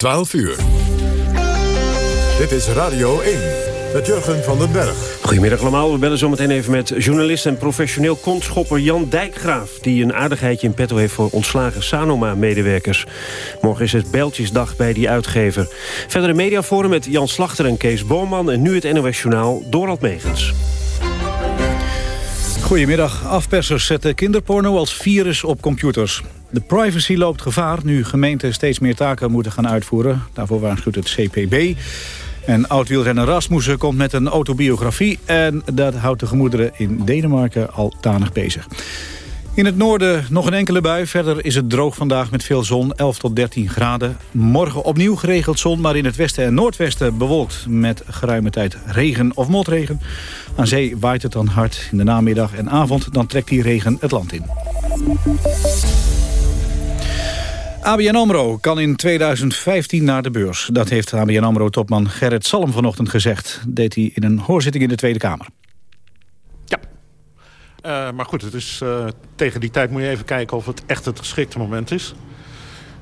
12 uur. Dit is Radio 1 met Jurgen van den Berg. Goedemiddag allemaal. We bellen zometeen even met journalist en professioneel kontschopper Jan Dijkgraaf... die een aardigheidje in petto heeft voor ontslagen Sanoma-medewerkers. Morgen is het Bijltjesdag bij die uitgever. Verder een mediaforum met Jan Slachter en Kees Boorman... en nu het NOS Journaal Dorald Megens. Goedemiddag. Afpersers zetten kinderporno als virus op computers. De privacy loopt gevaar nu gemeenten steeds meer taken moeten gaan uitvoeren. Daarvoor waarschuwt het CPB. En oud-wielrenner Rasmussen komt met een autobiografie... en dat houdt de gemoederen in Denemarken al tanig bezig. In het noorden nog een enkele bui. Verder is het droog vandaag met veel zon, 11 tot 13 graden. Morgen opnieuw geregeld zon, maar in het westen en noordwesten bewolkt... met geruime tijd regen of motregen. Aan zee waait het dan hard in de namiddag en avond. Dan trekt die regen het land in. ABN AMRO kan in 2015 naar de beurs. Dat heeft ABN AMRO-topman Gerrit Salm vanochtend gezegd. deed hij in een hoorzitting in de Tweede Kamer. Uh, maar goed, het is, uh, tegen die tijd moet je even kijken of het echt het geschikte moment is.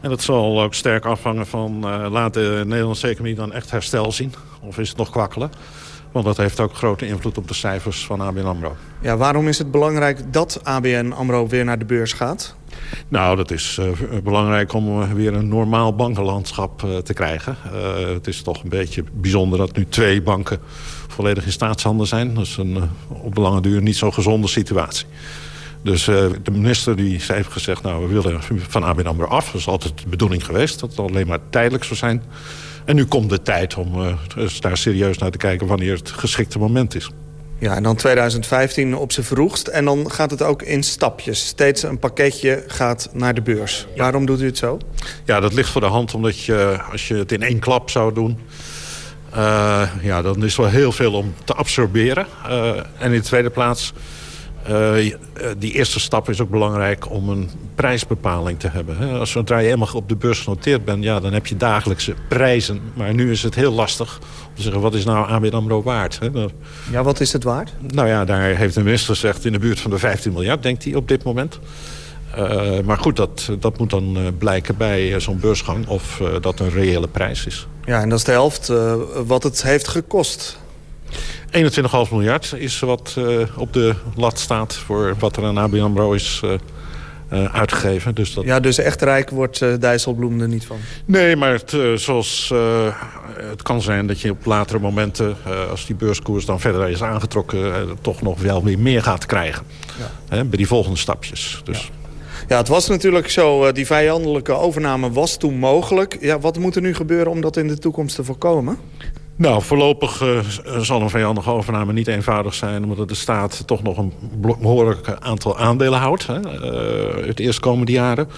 En dat zal ook sterk afhangen van uh, laat de Nederlandse economie dan echt herstel zien. Of is het nog kwakkelen? Want dat heeft ook grote invloed op de cijfers van ABN AMRO. Ja, waarom is het belangrijk dat ABN AMRO weer naar de beurs gaat? Nou, dat is uh, belangrijk om weer een normaal bankenlandschap uh, te krijgen. het is toch een beetje bijzonder dat nu twee banken volledig in staatshanden zijn. Dat is een op lange duur niet zo gezonde situatie. Dus de minister die heeft gezegd, nou, we willen van ABN AMRO af. Dat is altijd de bedoeling geweest, dat het alleen maar tijdelijk zou zijn. En nu komt de tijd om daar serieus naar te kijken wanneer het geschikte moment is. Ja, en dan 2015 op zijn vroegst. En dan gaat het ook in stapjes. Steeds een pakketje gaat naar de beurs. Waarom doet u het zo? Ja, dat ligt voor de hand omdat je, als je het in één klap zou doen... Uh, ja, dan is er wel heel veel om te absorberen. Uh, en in de tweede plaats uh, die eerste stap is ook belangrijk om een prijsbepaling te hebben. Hè. Als zodra je helemaal op de beurs genoteerd bent, ja, dan heb je dagelijkse prijzen. Maar nu is het heel lastig om te zeggen, wat is nou ABN AMRO waard? Hè. Ja, wat is het waard? Nou ja, daar heeft de minister gezegd in de buurt van de 15 miljard, denkt hij op dit moment. Uh, maar goed, dat, dat moet dan uh, blijken bij uh, zo'n beursgang of dat een reële prijs is. Ja, en dat is de helft wat het heeft gekost. 21,5 miljard is wat op de lat staat voor wat er aan ABN AMRO is uitgegeven. Dus dat... Ja, dus echt rijk wordt Dijsselbloem er niet van? Nee, maar het, zoals, het kan zijn dat je op latere momenten... als die beurskoers dan verder is aangetrokken... toch nog wel weer meer gaat krijgen. Ja. Hè, bij die volgende stapjes. Dus... Ja. Ja, het was natuurlijk zo, die vijandelijke overname was toen mogelijk. Ja, wat moet er nu gebeuren om dat in de toekomst te voorkomen? Nou, voorlopig uh, zal een vijandige overname niet eenvoudig zijn... omdat de staat toch nog een behoorlijk aantal aandelen houdt... Hè, uh, het eerstkomende jaren.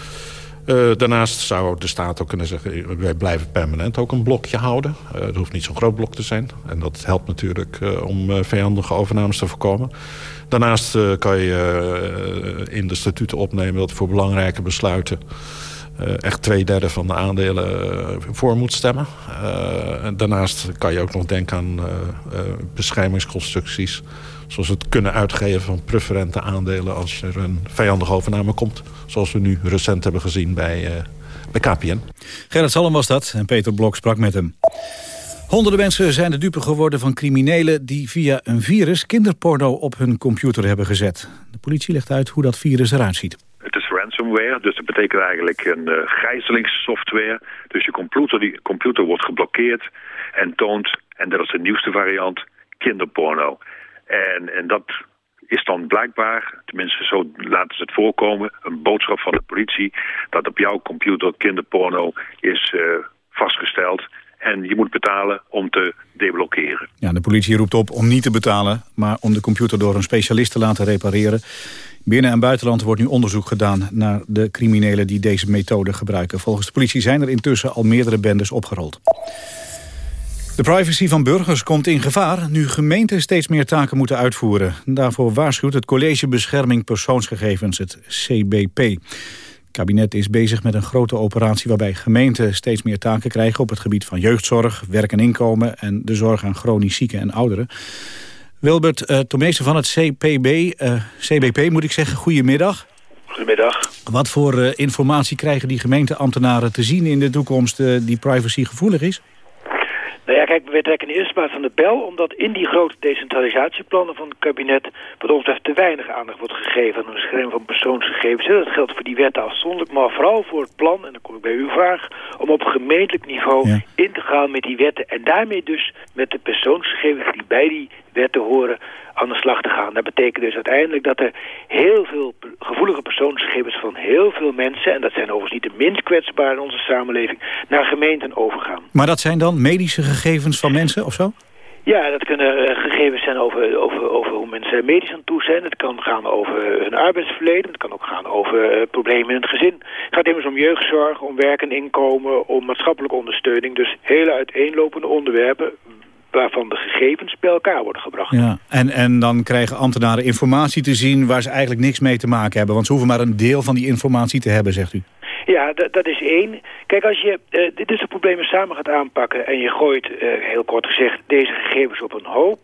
Uh, daarnaast zou de staat ook kunnen zeggen... wij blijven permanent ook een blokje houden. het hoeft niet zo'n groot blok te zijn. En dat helpt natuurlijk om vijandige overnames te voorkomen. Daarnaast kan je in de statuten opnemen... dat voor belangrijke besluiten uh, echt twee derde van de aandelen voor moet stemmen. Daarnaast kan je ook nog denken aan beschermingsconstructies. Zoals het kunnen uitgeven van preferente aandelen als er een vijandige overname komt. Zoals we nu recent hebben gezien bij, bij KPN. Gerrit Salm was dat en Peter Blok sprak met hem. Honderden mensen zijn de dupe geworden van criminelen... die via een virus kinderporno op hun computer hebben gezet. De politie legt uit hoe dat virus eruit ziet ransomware. Dus dat betekent eigenlijk een uh, gijzelingssoftware. Dus je computer, die computer wordt geblokkeerd en toont, en dat is de nieuwste variant, kinderporno. En, en dat is dan blijkbaar, tenminste zo laten ze het voorkomen... een boodschap van de politie dat op jouw computer kinderporno is uh, vastgesteld... En je moet betalen om te deblokkeren. Ja, de politie roept op om niet te betalen... maar om de computer door een specialist te laten repareren. Binnen- en buitenland wordt nu onderzoek gedaan naar de criminelen die deze methode gebruiken. Volgens de politie zijn er intussen al meerdere bendes opgerold. De privacy van burgers komt in gevaar nu gemeenten steeds meer taken moeten uitvoeren. Daarvoor waarschuwt het College Bescherming Persoonsgegevens, het CBP. Het kabinet is bezig met een grote operatie waarbij gemeenten steeds meer taken krijgen op het gebied van jeugdzorg, werk en inkomen en de zorg aan chronisch zieken en ouderen. Wilbert uh, van het CPB, uh, CBP moet ik zeggen, goedemiddag. Goedemiddag. Wat voor uh, informatie krijgen die gemeenteambtenaren te zien in de toekomst die privacygevoelig is? Nou ja, kijk, we trekken in de eerste plaats aan de bel... omdat in die grote decentralisatieplannen van het kabinet... wat ons betreft te weinig aandacht wordt gegeven... aan de bescherming van persoonsgegevens. Dat geldt voor die wetten afzonderlijk, maar vooral voor het plan... en dan kom ik bij uw vraag... om op gemeentelijk niveau in te gaan met die wetten... en daarmee dus met de persoonsgegevens die bij die wetten horen aan de slag te gaan. Dat betekent dus uiteindelijk dat er heel veel gevoelige persoonsgegevens van heel veel mensen... en dat zijn overigens niet de minst kwetsbaar in onze samenleving... naar gemeenten overgaan. Maar dat zijn dan medische gegevens van mensen of zo? Ja, dat kunnen eh, gegevens zijn over, over, over hoe mensen medisch aan toe zijn. Het kan gaan over hun arbeidsverleden. Het kan ook gaan over uh, problemen in het gezin. Het gaat immers om jeugdzorg, om werk en inkomen, om maatschappelijke ondersteuning. Dus hele uiteenlopende onderwerpen waarvan de gegevens bij elkaar worden gebracht. Ja, en, en dan krijgen ambtenaren informatie te zien waar ze eigenlijk niks mee te maken hebben. Want ze hoeven maar een deel van die informatie te hebben, zegt u. Ja, dat is één. Kijk, als je uh, dit soort problemen samen gaat aanpakken... en je gooit, uh, heel kort gezegd, deze gegevens op een hoop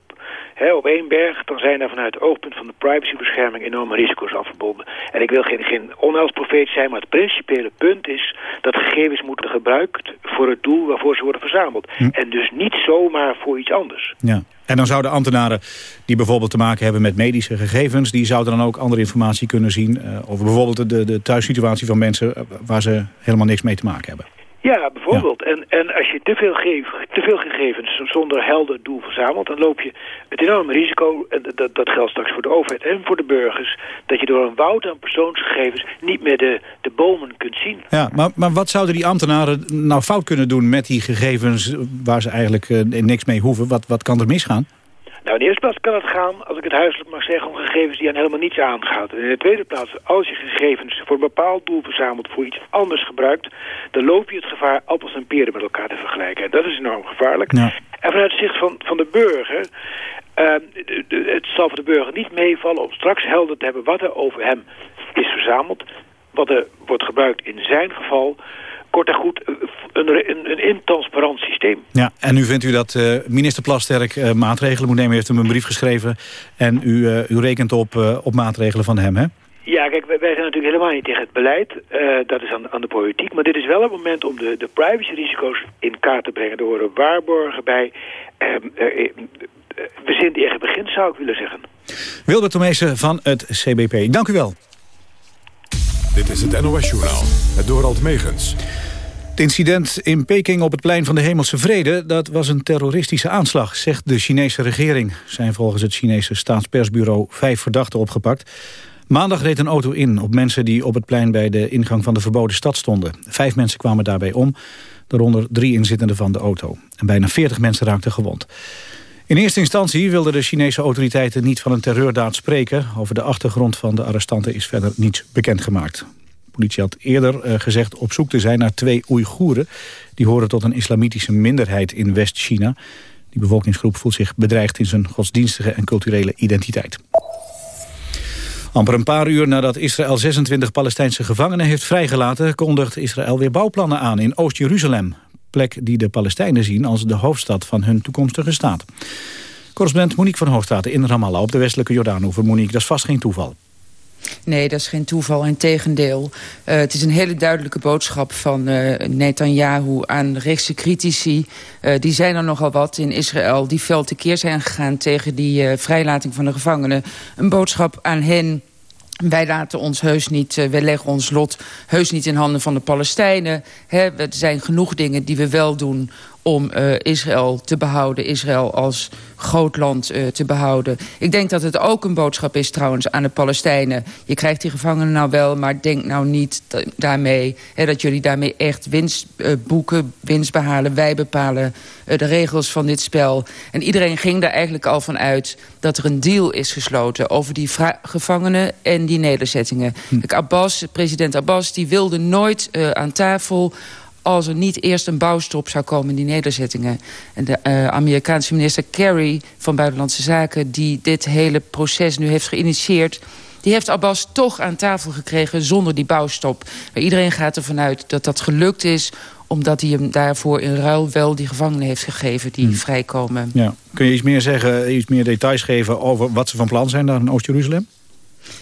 op één berg, dan zijn er vanuit het oogpunt van de privacybescherming enorme risico's aan verbonden. En ik wil geen, geen onheilsprofeet zijn, maar het principiële punt is dat gegevens moeten gebruikt voor het doel waarvoor ze worden verzameld. Hm. En dus niet zomaar voor iets anders. Ja. En dan zouden ambtenaren die bijvoorbeeld te maken hebben met medische gegevens... die zouden dan ook andere informatie kunnen zien... Uh, over bijvoorbeeld de, de thuissituatie van mensen... Eh, waar ze helemaal niks mee te maken hebben. Ja, bijvoorbeeld. En, en als je te veel, geef, te veel gegevens zonder helder doel verzamelt... dan loop je het enorme risico, en dat, dat geldt straks voor de overheid en voor de burgers... dat je door een woud aan persoonsgegevens niet meer de, de bomen kunt zien. Ja, maar, maar wat zouden die ambtenaren nou fout kunnen doen met die gegevens... waar ze eigenlijk uh, niks mee hoeven? Wat, wat kan er misgaan? Nou, in de eerste plaats kan het gaan, als ik het huiselijk mag zeggen, om gegevens die aan helemaal niets aangaat. En in de tweede plaats, als je gegevens voor een bepaald doel verzamelt, voor iets anders gebruikt, dan loop je het gevaar appels en peren met elkaar te vergelijken. En dat is enorm gevaarlijk. En vanuit het zicht van, van de burger, uh, het zal voor de burger niet meevallen om straks helder te hebben wat er over hem is verzameld, wat er wordt gebruikt in zijn geval kort en goed een, een, een intransparant systeem. Ja, en nu vindt u dat uh, minister Plasterk uh, maatregelen moet nemen. U heeft hem een brief geschreven en u, uh, u rekent op, op maatregelen van hem, hè? Ja, kijk, wij, zijn natuurlijk helemaal niet tegen het beleid. dat is aan, aan, de politiek. Maar dit is wel het moment om de, de privacyrisico's in kaart te brengen. Er horen waarborgen bij. Ehm, we zijn het eigen begin, zou ik willen zeggen. Wilbert Tomezen van het CBP, dank u wel. Dit is het NOS-journaal, het Dorald Megens. Het incident in Peking op het plein van de Hemelse Vrede... dat was een terroristische aanslag, zegt de Chinese regering. Er zijn volgens het Chinese staatspersbureau vijf verdachten opgepakt. Maandag reed een auto in op mensen die op het plein... bij de ingang van de verboden stad stonden. Vijf mensen kwamen daarbij om, daaronder drie inzittenden van de auto. En bijna veertig mensen raakten gewond. In eerste instantie wilden de Chinese autoriteiten niet van een terreurdaad spreken. Over de achtergrond van de arrestanten is verder niets bekendgemaakt. Politie had eerder uh, gezegd op zoek te zijn naar twee Oeigoeren. Die horen tot een islamitische minderheid in West-China. Die bevolkingsgroep voelt zich bedreigd in zijn godsdienstige en culturele identiteit. Amper een paar uur nadat Israël 26 Palestijnse gevangenen heeft vrijgelaten... kondigt Israël weer bouwplannen aan in Oost-Jeruzalem plek die de Palestijnen zien als de hoofdstad van hun toekomstige staat. Correspondent Monique van Hoogstraten in Ramallah op de westelijke Jordaanoever. Monique, dat is vast geen toeval. Nee, dat is geen toeval. Integendeel, uh, het is een hele duidelijke boodschap van uh, Netanyahu aan rechtse critici. Uh, die zijn er nogal wat in Israël die fel tekeer zijn gegaan tegen die vrijlating van de gevangenen. Een boodschap aan hen wij laten ons heus niet, wij leggen ons lot heus niet in handen van de Palestijnen. Hè, er zijn genoeg dingen die we wel doen om uh, Israël te behouden, Israël als groot land uh, te behouden. Ik denk dat het ook een boodschap is trouwens aan de Palestijnen. Je krijgt die gevangenen nou wel, maar denk nou niet daarmee... Hè, dat jullie daarmee echt winst uh, boeken, winst behalen. Wij bepalen de regels van dit spel. En iedereen ging daar eigenlijk al van uit dat er een deal is gesloten... over die gevangenen en die nederzettingen. Hm. Abbas, president Abbas, die wilde nooit aan tafel als er niet eerst een bouwstop zou komen in die nederzettingen. En de uh, Amerikaanse minister Kerry van Buitenlandse Zaken... die dit hele proces nu heeft geïnitieerd... die heeft Abbas toch aan tafel gekregen zonder die bouwstop. Maar iedereen gaat ervan uit dat dat gelukt is omdat hij hem daarvoor in ruil wel die gevangenen heeft gegeven die hmm. vrijkomen. Ja. Kun je iets meer zeggen, iets meer details geven over wat ze van plan zijn daar in Oost-Jeruzalem?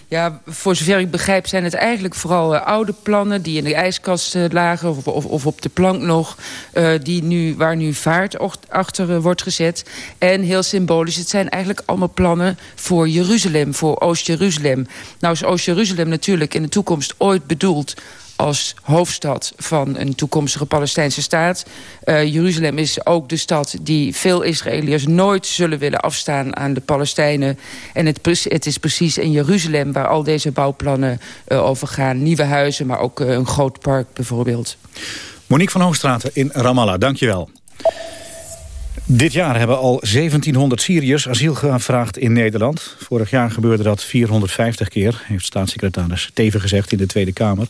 Ja, voor zover ik begrijp zijn het eigenlijk vooral uh, oude plannen... die in de ijskast uh, lagen of, of, op de plank nog... Uh, die nu, waar nu vaart achter wordt gezet. En heel symbolisch, het zijn eigenlijk allemaal plannen voor Jeruzalem... voor Oost-Jeruzalem. Nou is Oost-Jeruzalem natuurlijk in de toekomst ooit bedoeld als hoofdstad van een toekomstige Palestijnse staat. Uh, Jeruzalem is ook de stad die veel Israëliërs nooit zullen willen afstaan aan de Palestijnen. En het, het is precies in Jeruzalem waar al deze bouwplannen uh, over gaan. Nieuwe huizen, maar ook uh, een groot park bijvoorbeeld. Monique van Hoogstraten in Ramallah, dankjewel. Dit jaar hebben al 1700 Syriërs asiel gevraagd in Nederland. Vorig jaar gebeurde dat 450 keer, heeft staatssecretaris Teven gezegd in de Tweede Kamer.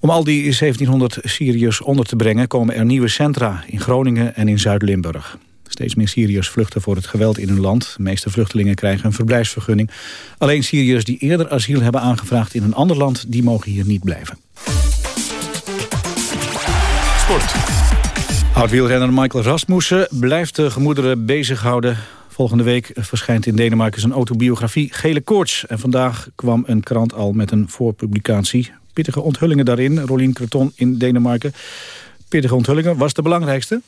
Om al die 1700 Syriërs onder te brengen komen er nieuwe centra in Groningen en in Zuid-Limburg. Steeds meer Syriërs vluchten voor het geweld in hun land. De meeste vluchtelingen krijgen een verblijfsvergunning. Alleen Syriërs die eerder asiel hebben aangevraagd in een ander land... die mogen hier niet blijven. Sport. Oud-wielrenner Michael Rasmussen blijft de gemoederen bezighouden. Volgende week verschijnt in Denemarken zijn autobiografie Gele Koorts. En vandaag kwam een krant al met een voorpublicatie pittige onthullingen daarin. Rolien Creton in Denemarken. Pittige onthullingen. Was de belangrijkste?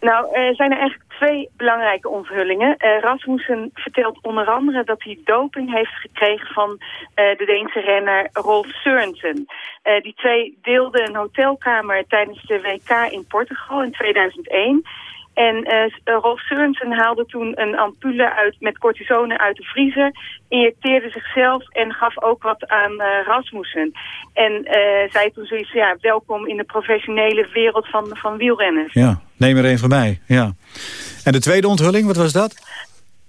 Nou, er zijn er eigenlijk twee belangrijke onthullingen. Uh, Rasmussen vertelt onder andere dat hij doping heeft gekregen van uh, de Deense renner Rolf Sørensen. Uh, die twee deelden een hotelkamer tijdens de WK in Portugal in 2001. En uh, Rolf Sørensen haalde toen een ampule uit, met cortisone uit de vriezer, injecteerde zichzelf en gaf ook wat aan uh, Rasmussen. En uh, zei toen zoiets, ja, welkom in de professionele wereld van, van wielrenners. Ja, neem er een van mij, ja. En de tweede onthulling, wat was dat?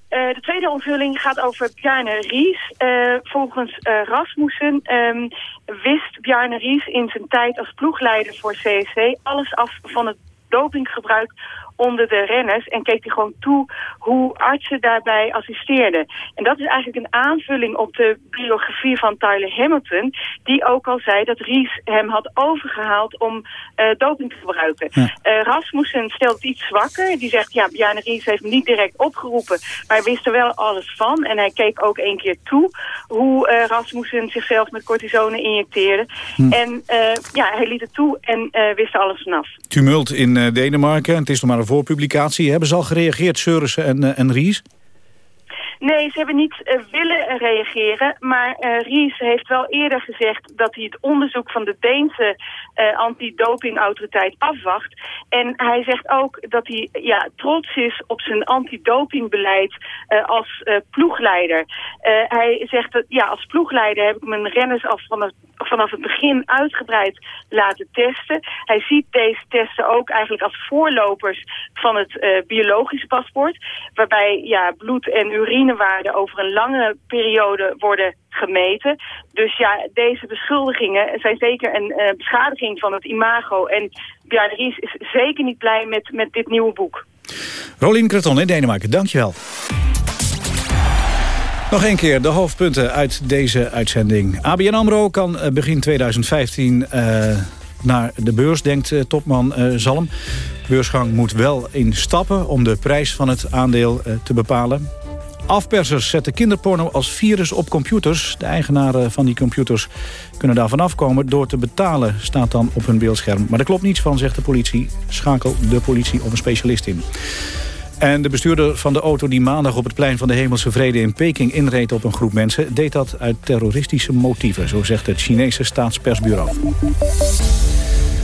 Uh, de tweede onthulling gaat over Bjarne Ries. Uh, volgens uh, Rasmussen um, wist Bjarne Ries in zijn tijd als ploegleider voor CSC alles af van het dopinggebruik onder de renners en keek hij gewoon toe hoe artsen daarbij assisteerden. En dat is eigenlijk een aanvulling op de biografie van Tyler Hamilton, die ook al zei dat Ries hem had overgehaald om uh, doping te gebruiken. Ja. Uh, Rasmussen stelt iets zwakker. Die zegt, ja, Bjarne Ries heeft hem niet direct opgeroepen, maar hij wist er wel alles van. En hij keek ook één keer toe hoe uh, Rasmussen zichzelf met cortisone injecteerde. Hm. En ja, hij liet het toe en wist er alles vanaf. Tumult in Denemarken, het is nog maar een voorpublicatie. Hebben ze al gereageerd, Seurissen en, uh, en Ries? Nee, ze hebben niet uh, willen reageren. Maar uh, Ries heeft wel eerder gezegd dat hij het onderzoek van de Deense uh, antidopingautoriteit afwacht. En hij zegt ook dat hij ja, trots is op zijn antidopingbeleid als ploegleider. hij zegt dat ja, als ploegleider heb ik mijn renners af vanaf, vanaf het begin uitgebreid laten testen. Hij ziet deze testen ook eigenlijk als voorlopers van het biologische paspoort. Waarbij ja, bloed en urine urinewaarden over een lange periode worden gemeten. Dus ja, deze beschuldigingen zijn zeker een uh, beschadiging van het imago. En Bjarne Ries is zeker niet blij met, met dit nieuwe boek. Rolien Kreton in Denemarken, dankjewel. Nog een keer de hoofdpunten uit deze uitzending. ABN AMRO kan eh, begin 2015 uh, naar de beurs, denkt uh, topman Zalm. Beursgang moet wel in stappen om de prijs van het aandeel te bepalen. Afpersers zetten kinderporno als virus op computers. De eigenaren van die computers kunnen daarvan afkomen door te betalen, staat dan op hun beeldscherm. Maar daar klopt niets van, zegt de politie. Schakel de politie of een specialist in. En de bestuurder van de auto die maandag op het plein van de Hemelse Vrede in Peking inreed op een groep mensen... deed dat uit terroristische motieven, zo zegt het Chinese staatspersbureau.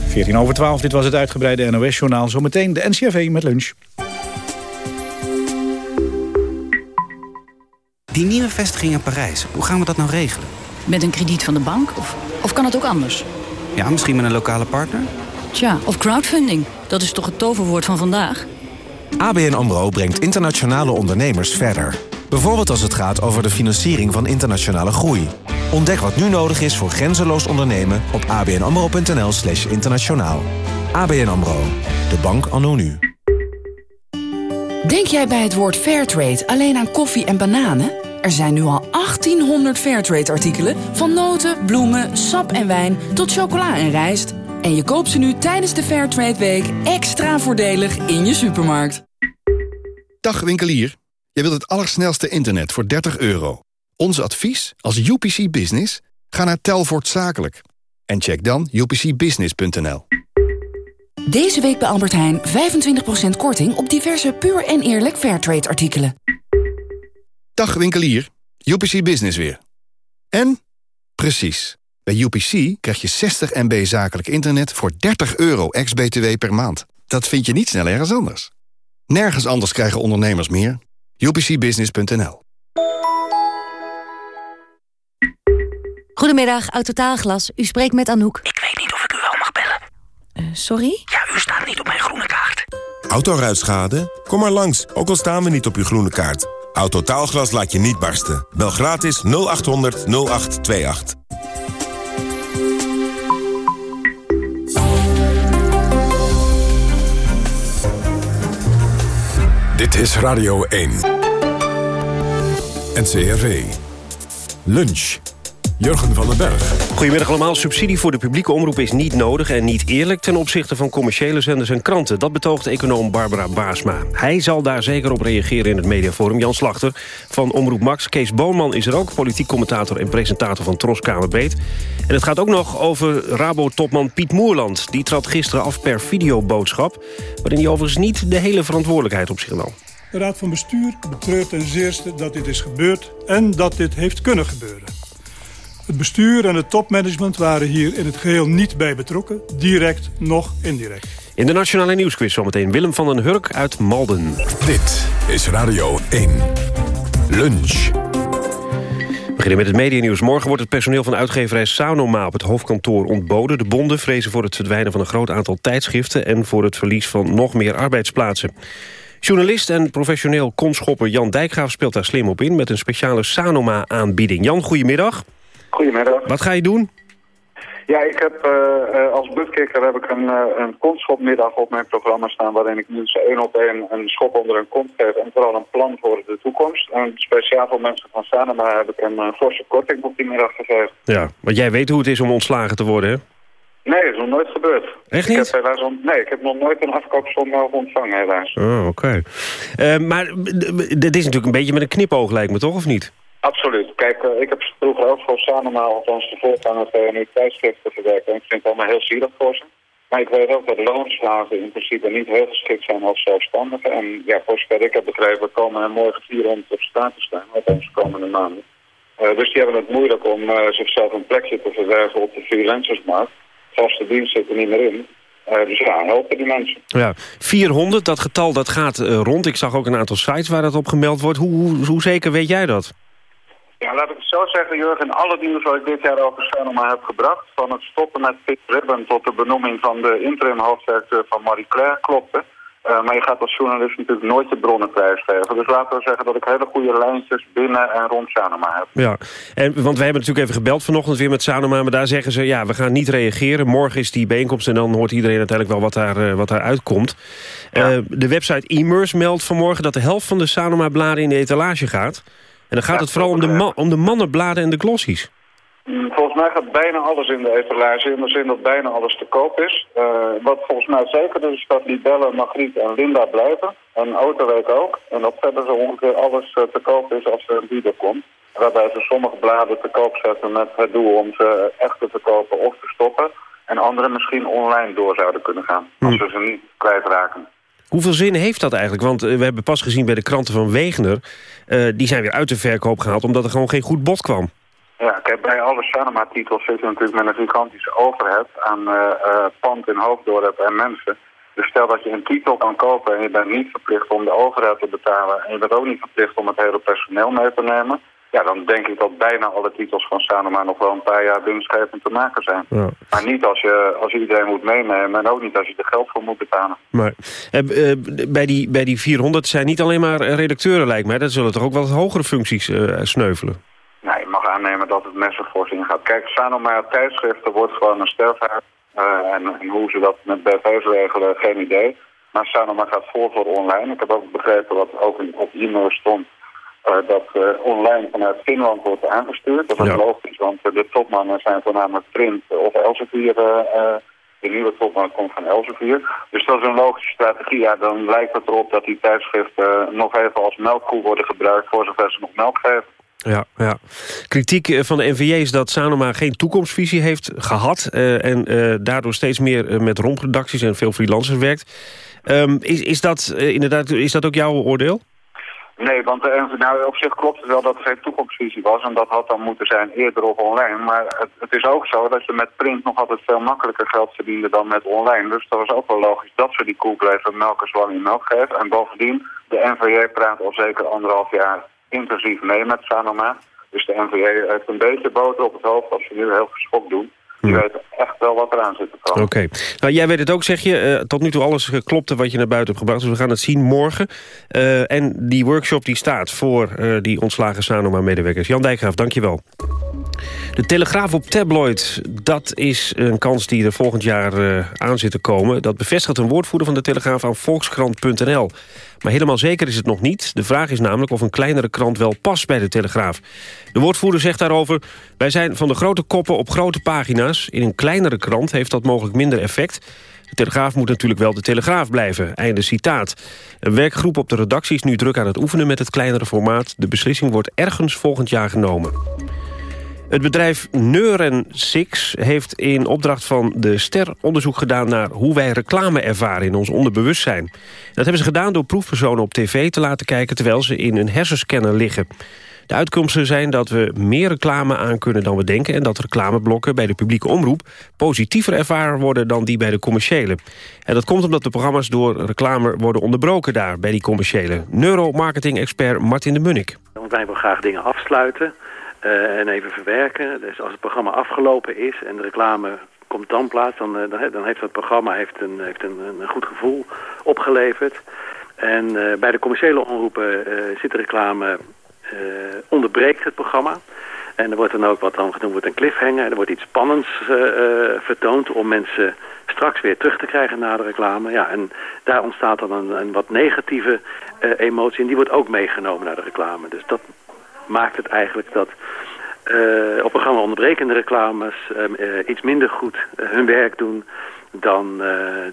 14 over 12, dit was het uitgebreide NOS-journaal. Zometeen de NCRV met lunch. Die nieuwe vestiging in Parijs, hoe gaan we dat nou regelen? Met een krediet van de bank? Of, of kan het ook anders? Ja, misschien met een lokale partner? Tja, of crowdfunding. Dat is toch het toverwoord van vandaag? ABN AMRO brengt internationale ondernemers verder. Bijvoorbeeld als het gaat over de financiering van internationale groei. Ontdek wat nu nodig is voor grenzeloos ondernemen op abnamro.nl slash internationaal. ABN AMRO, de bank anno nu. Denk jij bij het woord Fairtrade alleen aan koffie en bananen? Er zijn nu al 1800 Fairtrade-artikelen... van noten, bloemen, sap en wijn tot chocola en rijst. En je koopt ze nu tijdens de Fairtrade Week extra voordelig in je supermarkt. Dag winkelier. Je wilt het allersnelste internet voor 30 euro. Ons advies als UPC Business? Ga naar Telvoort Zakelijk. En check dan upcbusiness.nl. Deze week bij Albert Heijn 25% korting op diverse puur en eerlijk Fairtrade artikelen. Dag winkelier, UPC Business weer. En? Precies. Bij UPC krijg je 60 MB zakelijk internet voor 30 euro ex-BTW per maand. Dat vind je niet snel ergens anders. Nergens anders krijgen ondernemers meer. UPCbusiness.nl Goedemiddag, Autotaalglas. U spreekt met Anouk. Ik weet niet of ik u wel mag bellen. Uh, sorry? Ja, u staat niet op mijn groene kaart. Autoruitschade? Kom maar langs, ook al staan we niet op uw groene kaart. Autotaalglas laat je niet barsten. Bel gratis 0800 0828. Dit is Radio 1. NCRV. Lunch. Jurgen van den Berg. Goedemiddag allemaal. Subsidie voor de publieke omroep is niet nodig en niet eerlijk... ten opzichte van commerciële zenders en kranten. Dat betoogt econoom Barbara Baasma. Hij zal daar zeker op reageren in het mediaforum. Jan Slachter van Omroep Max. Kees Boonman is er ook, politiek commentator en presentator van Tros Kamerbeet. En het gaat ook nog over Rabo-topman Piet Moerland. Die trad gisteren af per videoboodschap... waarin hij overigens niet de hele verantwoordelijkheid op zich nam. De Raad van Bestuur betreurt ten zeerste dat dit is gebeurd... en dat dit heeft kunnen gebeuren. Het bestuur en het topmanagement waren hier in het geheel niet bij betrokken. Direct, nog indirect. In de Nationale Nieuwsquiz zometeen Willem van den Hurk uit Malden. Dit is Radio 1. Lunch. We beginnen met het medianieuws. Morgen wordt het personeel van uitgeverij Sanoma op het hoofdkantoor ontboden. De bonden vrezen voor het verdwijnen van een groot aantal tijdschriften... en voor het verlies van nog meer arbeidsplaatsen. Journalist en professioneel konschopper Jan Dijkgraaf speelt daar slim op in... met een speciale Sanoma-aanbieding. Jan, goedemiddag. Goedemiddag. Wat ga je doen? Ja, ik heb uh, als butkikker heb ik een, uh, een kontschopmiddag op mijn programma staan... waarin ik mensen één op één een schop onder een kont geef... en vooral een plan voor de toekomst. En speciaal voor mensen van Sanema heb ik een uh, forse korting op die middag gegeven. Ja, want jij weet hoe het is om ontslagen te worden, hè? Nee, dat is nog nooit gebeurd. Echt niet? Ik heb helaas on... Nee, ik heb nog nooit een afkoopsom ontvangen, helaas. Oh, oké. Okay. maar dit is natuurlijk een beetje met een knipoog, lijkt me toch, of niet? Absoluut. Kijk, uh, ik heb vroeger ook voor Sanoma, althans de voorganger nu tijdschriften verwerkt. En ik vind het allemaal heel zielig voor ze. Maar ik weet ook dat loonslaven in principe niet heel geschikt zijn als zelfstandigen. En ja, voor zover ik heb begrepen, komen er morgen 400 op straat te staan, althans de komende maanden. Uh, dus die hebben het moeilijk om uh, zichzelf een plekje te verwerven op de freelancersmarkt. Vaste dienst zit er niet meer in. Uh, dus ja, helpen die mensen. Ja, 400, dat getal dat gaat uh, rond. Ik zag ook een aantal sites waar dat op gemeld wordt. Hoe, hoe zeker weet jij dat? Ja, laat ik het zo zeggen, Jurgen. Al het nieuws wat ik dit jaar over Sanoma heb gebracht... van het stoppen met Pit Ribbon tot de benoeming van de interim hoofdredacteur van Marie Claire klopte. Uh, maar je gaat als journalist natuurlijk nooit de bronnen prijsgeven. Dus laten we zeggen dat ik hele goede lijntjes binnen en rond Sanoma heb. Ja, en, want wij hebben natuurlijk even gebeld vanochtend weer met Sanoma... maar daar zeggen ze, ja, we gaan niet reageren. Morgen is die bijeenkomst en dan hoort iedereen uiteindelijk wel wat daar, uh, wat daar uitkomt. Ja. Uh, de website Immers meldt vanmorgen dat de helft van de Sanoma-bladen in de etalage gaat... En dan gaat het vooral om de, om de mannenbladen en de glossies. Volgens mij gaat bijna alles in de etalage, in de zin dat bijna alles te koop is. Uh, wat volgens mij zeker is, is dat Libelle, Margriet en Linda blijven. En Autoweek ook. En dat verder zo ongeveer alles uh, te koop is als er een bieder komt. Waarbij ze sommige bladen te koop zetten met het doel om ze echt te verkopen of te stoppen. En andere misschien online door zouden kunnen gaan, als we ze niet kwijtraken. Hoeveel zin heeft dat eigenlijk? Want uh, we hebben pas gezien bij de kranten van Wegener... Uh, die zijn weer uit de verkoop gehaald omdat er gewoon geen goed bod kwam. Ja, kijk, bij alle Sanoma-titels zit je natuurlijk met een gigantische overheid... aan uh, pand in Hoofddorp en mensen. Dus stel dat je een titel kan kopen en je bent niet verplicht om de overheid te betalen... en je bent ook niet verplicht om het hele personeel mee te nemen... Ja, dan denk ik dat bijna alle titels van Sanoma nog wel een paar jaar winstgevend te maken zijn. Ja. Maar niet als je, als je iedereen moet meenemen en ook niet als je er geld voor moet betalen. Maar eh, eh, bij, die, bij die 400 zijn niet alleen maar redacteuren lijkt mij. Dat zullen toch ook wel hogere functies uh, sneuvelen? Nee, je mag aannemen dat het messenfors ingaat. Kijk, Sanoma tijdschriften wordt gewoon een sterfhuis. en, en hoe ze dat met BV's regelen, geen idee. Maar Sanoma gaat voor voor online. Ik heb ook begrepen wat ook op e-mail stond dat uh, online vanuit Finland wordt aangestuurd. Dat is ja. logisch, want uh, de topmannen zijn voornamelijk Print of Elsevier. de nieuwe topman komt van Elsevier. Dus dat is een logische strategie. Ja, dan lijkt het erop dat die tijdschriften nog even als melkkoe worden gebruikt... voor zover ze nog melk geven. Ja, ja. Kritiek eh, van de NVJ is dat Sanoma geen toekomstvisie heeft gehad... Uh, en uh, daardoor steeds meer met rompredacties en veel freelancers werkt. Um, is, is, dat, inderdaad, is dat ook jouw oordeel? Nee, want de, nou, op zich klopt het wel dat er geen toekomstvisie was... en dat had dan moeten zijn eerder of online. Maar het, het, is ook zo dat je met print nog altijd veel makkelijker geld verdiende dan met online. Dus dat was ook wel logisch dat ze die koe bleven melken zolang die melk geeft. En bovendien, de NVJ praat al zeker anderhalf jaar intensief mee met Sanoma. Dus de NVJ heeft een beetje boter op het hoofd als ze nu heel geschokt doen. Die weten echt wel wat eraan zit te komen. Oké. Nou, jij weet het ook, zeg je. Uh, tot nu toe alles klopte wat je naar buiten hebt gebracht. Dus we gaan het zien morgen. Uh, en die workshop die staat voor uh, die ontslagen Sanoma-medewerkers. Jan Dijkgraaf, dankjewel. De Telegraaf op tabloid, dat is een kans die er volgend jaar aan zit te komen. Dat bevestigt een woordvoerder van de Telegraaf aan Volkskrant.nl. Maar helemaal zeker is het nog niet. De vraag is namelijk of een kleinere krant wel past bij de Telegraaf. De woordvoerder zegt daarover... wij zijn van de grote koppen op grote pagina's. In een kleinere krant heeft dat mogelijk minder effect... De Telegraaf moet natuurlijk wel de Telegraaf blijven. Einde citaat. Een werkgroep op de redactie is nu druk aan het oefenen met het kleinere formaat. De beslissing wordt ergens volgend jaar genomen. Het bedrijf Neuren Six heeft in opdracht van de Ster onderzoek gedaan... naar hoe wij reclame ervaren in ons onderbewustzijn. Dat hebben ze gedaan door proefpersonen op tv te laten kijken... terwijl ze in een hersenscanner liggen. De uitkomsten zijn dat we meer reclame aan kunnen dan we denken... en dat reclameblokken bij de publieke omroep positiever ervaren worden... dan die bij de commerciële. En dat komt omdat de programma's door reclame worden onderbroken daar... bij die commerciële. Neuromarketing-expert Martin de Munnik. Wij willen graag dingen afsluiten uh, en even verwerken. Dus als het programma afgelopen is en de reclame komt dan plaats... dan, uh, dan heeft het programma heeft een, heeft een, een goed gevoel opgeleverd. En uh, bij de commerciële omroepen zit de reclame... onderbreekt het programma. En er wordt dan ook wat dan genoemd wordt een cliffhanger. Er wordt iets spannends vertoond om mensen straks weer terug te krijgen na de reclame. Ja, en daar ontstaat dan een, een wat negatieve emotie. En die wordt ook meegenomen naar de reclame. Dus dat maakt het eigenlijk dat uh, op programma onderbrekende reclames uh, iets minder goed uh, hun werk doen dan,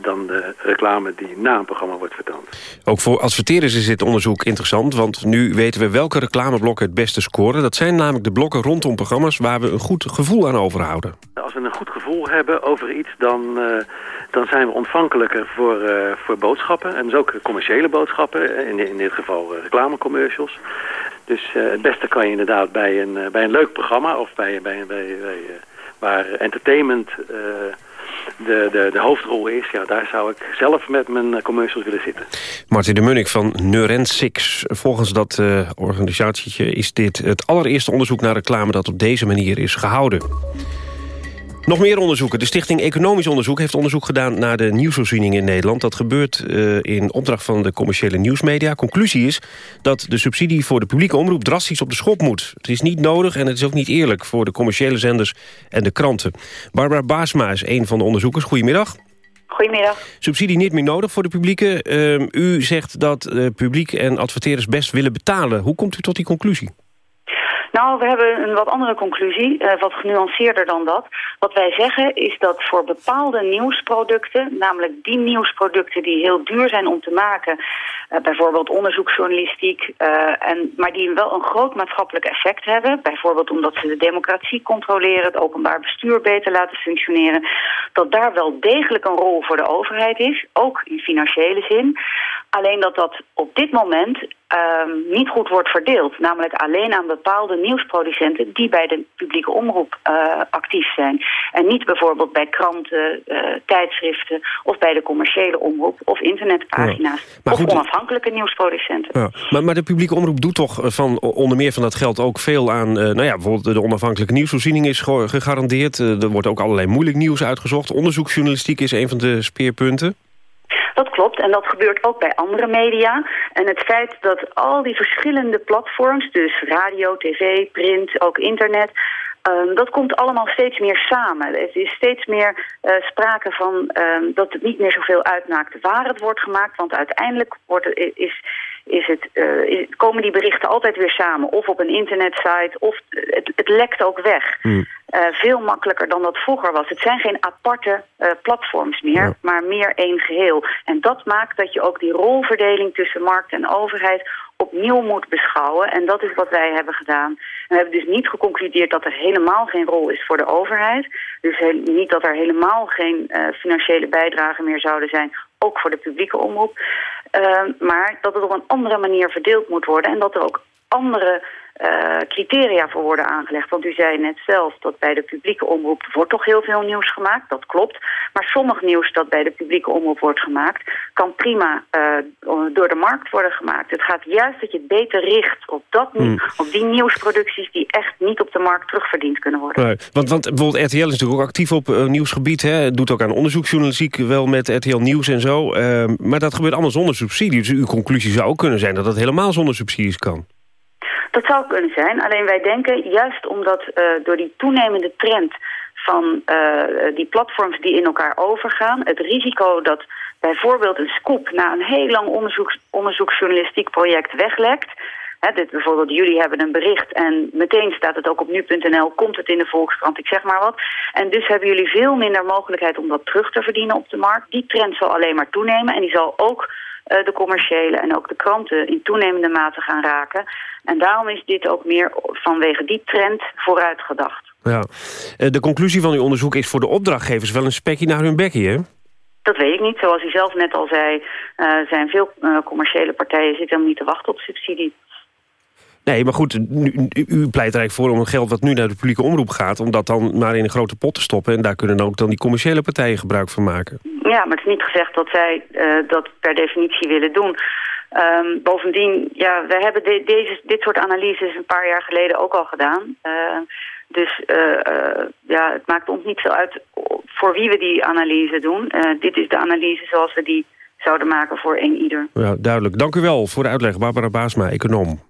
dan de reclame die na een programma wordt vertoond. Ook voor adverteerders is dit onderzoek interessant... want nu weten we welke reclameblokken het beste scoren. Dat zijn namelijk de blokken rondom programma's... waar we een goed gevoel aan overhouden. Als we een goed gevoel hebben over iets... dan, dan zijn we ontvankelijker voor, voor boodschappen. En dus ook commerciële boodschappen. In, in dit geval reclamecommercials. Dus uh, het beste kan je inderdaad bij een, uh, bij een leuk programma of bij, bij, bij, bij uh, waar entertainment de, de, de hoofdrol is. Ja, daar zou ik zelf met mijn commercials willen zitten. Martin de Munnik van Neurensix. Volgens dat organisatietje is dit het allereerste onderzoek naar reclame dat op deze manier is gehouden. Nog meer onderzoeken. De Stichting Economisch Onderzoek heeft onderzoek gedaan naar de nieuwsvoorziening in Nederland. Dat gebeurt uh, in opdracht van de commerciële nieuwsmedia. Conclusie is dat de subsidie voor de publieke omroep drastisch op de schop moet. Het is niet nodig en het is ook niet eerlijk voor de commerciële zenders en de kranten. Barbara Baasma is een van de onderzoekers. Goedemiddag. Goedemiddag. Subsidie niet meer nodig voor de publieke. Uh, u zegt dat uh, publiek en adverteerders best willen betalen. Hoe komt u tot die conclusie? Nou, we hebben een wat andere conclusie, uh, wat genuanceerder dan dat. Wat wij zeggen is dat voor bepaalde nieuwsproducten, namelijk die nieuwsproducten die heel duur zijn om te maken, uh, bijvoorbeeld onderzoeksjournalistiek, uh, en, maar die wel een groot maatschappelijk effect hebben, bijvoorbeeld omdat ze de democratie controleren, het openbaar bestuur beter laten functioneren, dat daar wel degelijk een rol voor de overheid is, ook in financiële zin. Alleen dat dat op dit moment um, niet goed wordt verdeeld. Namelijk alleen aan bepaalde nieuwsproducenten die bij de publieke omroep uh, actief zijn. En niet bijvoorbeeld bij kranten, uh, tijdschriften of bij de commerciële omroep of internetpagina's. Ja. Of goed, onafhankelijke nieuwsproducenten. Ja. Maar, maar, de publieke omroep doet toch van onder meer van dat geld ook veel aan... Nou ja, bijvoorbeeld de onafhankelijke nieuwsvoorziening is gegarandeerd. er wordt ook allerlei moeilijk nieuws uitgezocht. Onderzoeksjournalistiek is een van de speerpunten. Dat klopt en dat gebeurt ook bij andere media. En het feit dat al die verschillende platforms, dus radio, tv, print, ook internet... Um, dat komt allemaal steeds meer samen. Er is steeds meer uh, sprake van um, dat het niet meer zoveel uitmaakt waar het wordt gemaakt. Want uiteindelijk wordt is, is het, uh, komen die berichten altijd weer samen. Of op een internetsite, of het, het lekt ook weg. Hmm. Uh, veel makkelijker dan dat vroeger was. Het zijn geen aparte uh, platforms meer, ja. maar meer één geheel. En dat maakt dat je ook die rolverdeling tussen markt en overheid opnieuw moet beschouwen. En dat is wat wij hebben gedaan We hebben dus niet geconcludeerd dat er helemaal geen rol is voor de overheid. Dus heel, niet dat er helemaal geen uh, financiële bijdragen meer zouden zijn, ook voor de publieke omroep. Uh, maar dat het op een andere manier verdeeld moet worden en dat er ook andere uh, criteria voor worden aangelegd. Want u zei net zelf dat bij de publieke omroep wordt toch heel veel nieuws gemaakt. Dat klopt. Maar sommig nieuws dat bij de publieke omroep wordt gemaakt... kan prima uh, door de markt worden gemaakt. Het gaat juist dat je het beter richt op, dat, hmm. op die nieuwsproducties... die echt niet op de markt terugverdiend kunnen worden. Nee, want, want bijvoorbeeld RTL is natuurlijk ook actief op uh, nieuwsgebied. Hè? Het doet ook aan onderzoeksjournalistiek wel met RTL Nieuws en zo. Ehm, maar dat gebeurt allemaal zonder subsidie. Dus uw conclusie zou ook kunnen zijn dat dat helemaal zonder subsidies kan. Dat zou kunnen zijn. Alleen wij denken, juist omdat uh, door die toenemende trend van uh, die platforms die in elkaar overgaan... het risico dat bijvoorbeeld een scoop na een heel lang onderzoeks, onderzoeksjournalistiek project weglekt... He, dit bijvoorbeeld, jullie hebben een bericht en meteen staat het ook op nu.nl, komt het in de Volkskrant, ik zeg maar wat. En dus hebben jullie veel minder mogelijkheid om dat terug te verdienen op de markt. Die trend zal alleen maar toenemen en die zal ook de commerciële en ook de kranten in toenemende mate gaan raken. En daarom is dit ook meer vanwege die trend vooruitgedacht. Ja. Eh, de conclusie van uw onderzoek is voor de opdrachtgevers wel een spekje naar hun bekkie, hè? Dat weet ik niet. Zoals u zelf net al zei, uh, zijn veel uh, commerciële partijen zitten helemaal niet te wachten op subsidie. Nee, maar goed, u, u pleit er eigenlijk voor om het geld wat nu naar de publieke omroep gaat... om dat dan maar in een grote pot te stoppen. En daar kunnen dan ook dan die commerciële partijen gebruik van maken. Ja, maar het is niet gezegd dat zij uh, dat per definitie willen doen. Um, bovendien, ja, we hebben de, deze, dit soort analyses een paar jaar geleden ook al gedaan. Uh, dus uh, uh, ja, het maakt ons niet zo uit voor wie we die analyse doen. dit is de analyse zoals we die zouden maken voor één ieder. Ja, duidelijk. Dank u wel voor de uitleg. Barbara Baasma, econoom.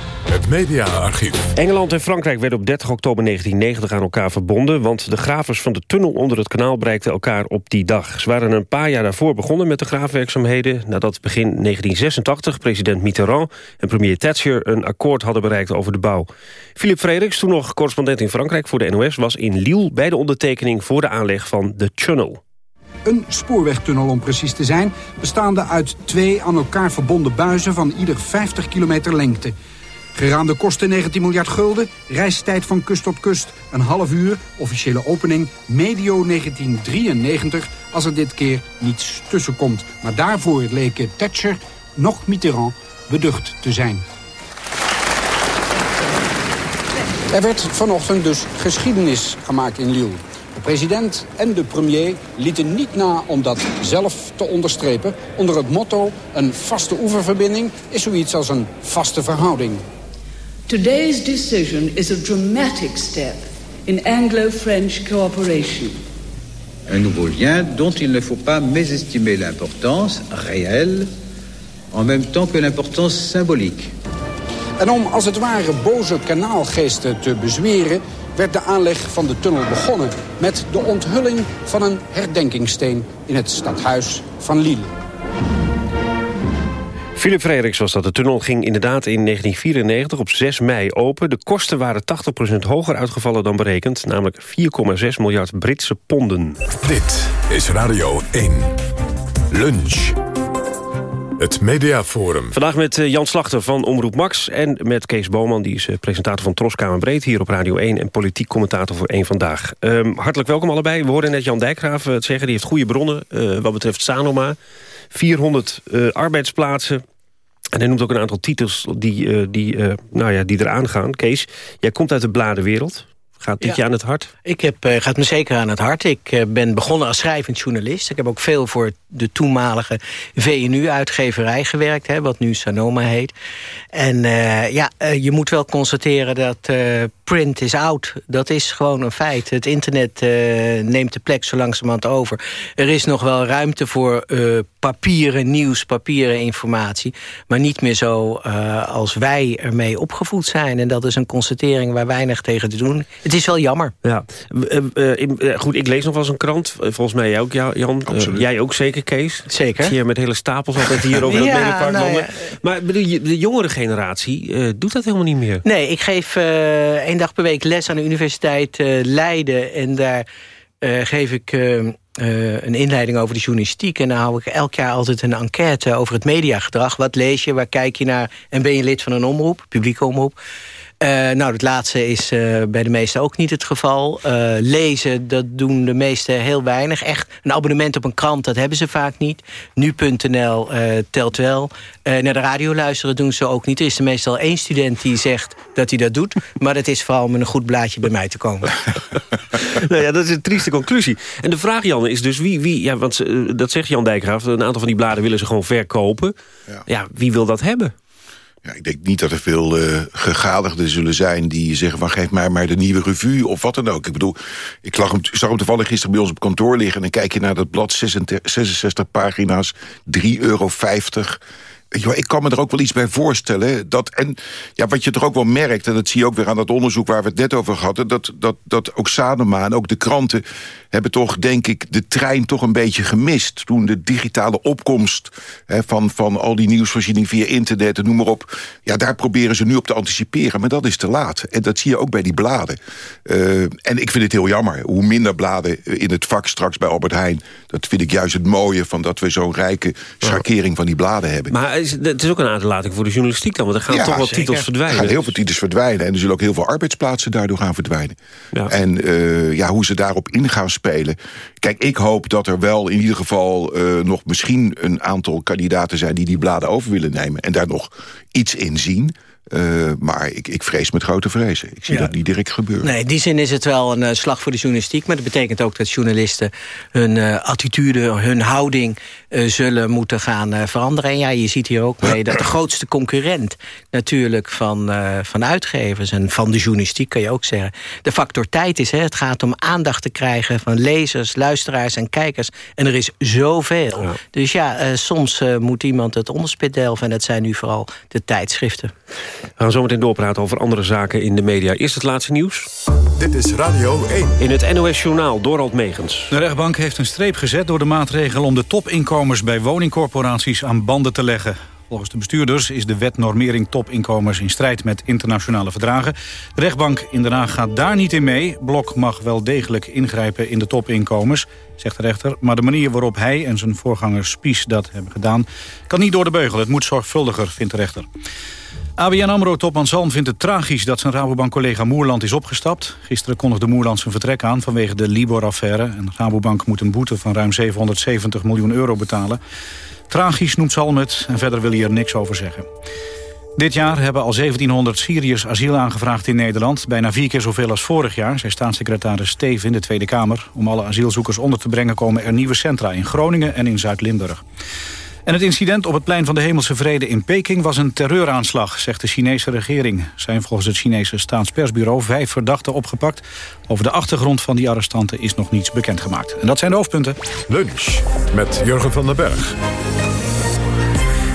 Het mediaarchief. Engeland en Frankrijk werden op 30 oktober 1990 aan elkaar verbonden... want de gravers van de tunnel onder het kanaal bereikten elkaar op die dag. Ze waren een paar jaar daarvoor begonnen met de graafwerkzaamheden... nadat begin 1986 president Mitterrand en premier Thatcher... een akkoord hadden bereikt over de bouw. Philip Frederiks, toen nog correspondent in Frankrijk voor de NOS... was in Lille bij de ondertekening voor de aanleg van de tunnel. Een spoorwegtunnel om precies te zijn... bestaande uit twee aan elkaar verbonden buizen van ieder 50 kilometer lengte... Geraamde kosten 19 miljard gulden, reistijd van kust tot kust, een half uur, officiële opening medio 1993, als er dit keer niets tussen komt. Maar daarvoor leken Thatcher nog Mitterrand beducht te zijn. Er werd vanochtend dus geschiedenis gemaakt in Lille. De president en de premier lieten niet na om dat zelf te onderstrepen... onder het motto een vaste oeververbinding is zoiets als een vaste verhouding. Today's decision is a dramatic step in Anglo-French cooperation. Un nouveau lien dont il ne faut pas mésestimer l'importance réelle, en même temps que l'importance symbolique. En om als het ware boze kanaalgeesten te bezweren... werd de aanleg van de tunnel begonnen... met de onthulling van een herdenkingssteen in het stadhuis van Lille. Philip Frederiks was dat. De tunnel ging inderdaad in 1994 op 6 mei open. De kosten waren 80% hoger uitgevallen dan berekend. Namelijk 4,6 miljard Britse ponden. Dit is Radio 1. Lunch. Het Mediaforum. Vandaag met eh, Jan Slachter van Omroep Max... en met Kees Boman, die is eh, presentator van Troskamer Breed... hier op Radio 1 en politiek commentator voor Eén Vandaag. Um, hartelijk welkom allebei. We hoorden net Jan Dijkgraaf het zeggen. Die heeft goede bronnen uh, wat betreft Sanoma. 400 uh, arbeidsplaatsen, en hij noemt ook een aantal titels die, uh, die, uh, nou ja, die eraan gaan. Kees, jij komt uit de bladenwereld. Gaat dit ja. je aan het hart? Ik heb, uh, gaat me zeker aan het hart. Ik ben begonnen als schrijvend journalist. Ik heb ook veel voor de toenmalige VNU-uitgeverij gewerkt, hè, wat nu Sanoma heet. En uh, ja, je moet wel constateren dat print is out. Dat is gewoon een feit. Het internet neemt de plek zo langzamerhand over. Er is nog wel ruimte voor papieren nieuws, papieren informatie. Maar niet meer zo als wij ermee opgevoed zijn. En dat is een constatering waar weinig tegen te doen. Het is wel jammer. Ja, goed, ik lees nog wel eens een krant. Volgens mij jij ook, Jan. jij ook zeker. Kees. Zeker. Zie je met hele stapels altijd hier over ja, het mediapark nou ja. Maar bedoel, de jongere generatie uh, doet dat helemaal niet meer. Nee, ik geef uh, één dag per week les aan de Universiteit uh, Leiden. En daar geef ik een inleiding over de journalistiek. En dan hou ik elk jaar altijd een enquête over het mediagedrag. Wat lees je, waar kijk je naar en ben je lid van een omroep, publieke omroep. Uh, nou, het laatste is uh, bij de meesten ook niet het geval. Uh, lezen, dat doen de meesten heel weinig. Echt een abonnement op een krant, dat hebben ze vaak niet. Nu.nl telt wel. naar de radio luisteren doen ze ook niet. Er is er meestal één student die zegt dat hij dat doet. Maar dat is vooral om een goed blaadje bij mij te komen. nou ja, dat is een trieste conclusie. En de vraag, Jan, is dus wie... wie ja, want dat zegt Jan Dijkgraaf, een aantal van die bladen willen ze gewoon verkopen. Ja, ja wie wil dat hebben? Ja, ik denk niet dat er veel uh, gegadigden zullen zijn... die zeggen van geef mij maar de nieuwe revue of wat dan ook. Ik bedoel, ik, lag hem, zag hem toevallig gisteren bij ons op kantoor liggen... en dan kijk je naar dat blad, 66, 66 pagina's, 3,50 euro ik kan me er ook wel iets bij voorstellen. Dat, en ja, wat je toch ook wel merkt, en dat zie je ook weer aan dat onderzoek... waar we het net over hadden, dat, dat, dat ook Sanoma en ook de kranten... hebben toch, denk ik, de trein toch een beetje gemist. Toen de digitale opkomst hè, van, van al die nieuwsvoorziening via internet... en noem maar op, ja, daar proberen ze nu op te anticiperen. Maar dat is te laat. En dat zie je ook bij die bladen. Uh, en ik vind het heel jammer. Hoe minder bladen in het vak straks bij Albert Heijn... dat vind ik juist het mooie van dat we zo'n rijke schakering van die bladen hebben. Maar is, het is ook een aderlating voor de journalistiek dan. Want er gaan toch wel titels verdwijnen. Er gaan heel veel titels verdwijnen. En er zullen ook heel veel arbeidsplaatsen daardoor gaan verdwijnen. Ja. En uh, ja, hoe ze daarop in gaan spelen. Kijk, ik hoop dat er wel in ieder geval uh, nog misschien een aantal kandidaten zijn... die die bladen over willen nemen. En daar nog iets in zien. Uh, maar ik, ik vrees met grote vrezen. Ik zie dat niet direct gebeuren. Nee, in die zin is het wel een uh, slag voor de journalistiek. Maar dat betekent ook dat journalisten hun uh, attitude, hun houding... zullen moeten gaan veranderen. En ja, je ziet hier ook mee dat de grootste concurrent... natuurlijk van, van uitgevers en van de journalistiek, kan je ook zeggen... de factor tijd is. Hè. Het gaat om aandacht te krijgen van lezers, luisteraars en kijkers. En er is zoveel. Ja. Dus ja, soms moet iemand het onderspit delven. En dat zijn nu vooral de tijdschriften. We gaan zo meteen doorpraten over andere zaken in de media. Eerst het laatste nieuws. Dit is Radio 1. In het NOS-journaal, Dorald Megens. De rechtbank heeft een streep gezet door de maatregel... om de topinkomens bij woningcorporaties aan banden te leggen. Volgens de bestuurders is de wet normering topinkomens in strijd met internationale verdragen. De rechtbank in Den Haag gaat daar niet in mee. Blok mag wel degelijk ingrijpen in de topinkomens, zegt de rechter. Maar de manier waarop hij en zijn voorganger Spies dat hebben gedaan... kan niet door de beugel. Het moet zorgvuldiger, vindt de rechter. ABN AMRO-topman Zalm vindt het tragisch dat zijn Rabobank-collega Moerland is opgestapt. Gisteren kondigde Moerland zijn vertrek aan vanwege de Libor-affaire. En Rabobank moet een boete van ruim 770 miljoen euro betalen. Tragisch noemt Zalm het en verder wil hij er niks over zeggen. Dit jaar hebben al 1700 Syriërs asiel aangevraagd in Nederland. Bijna vier keer zoveel als vorig jaar, zei staatssecretaris Steven in de Tweede Kamer. Om alle asielzoekers onder te brengen komen er nieuwe centra in Groningen en in Zuid-Limburg. En het incident op het plein van de Hemelse Vrede in Peking was een terreuraanslag, zegt de Chinese regering. Er zijn volgens het Chinese staatspersbureau vijf verdachten opgepakt. Over de achtergrond van die arrestanten is nog niets bekendgemaakt. En dat zijn de hoofdpunten. Lunch met Jurgen van den Berg.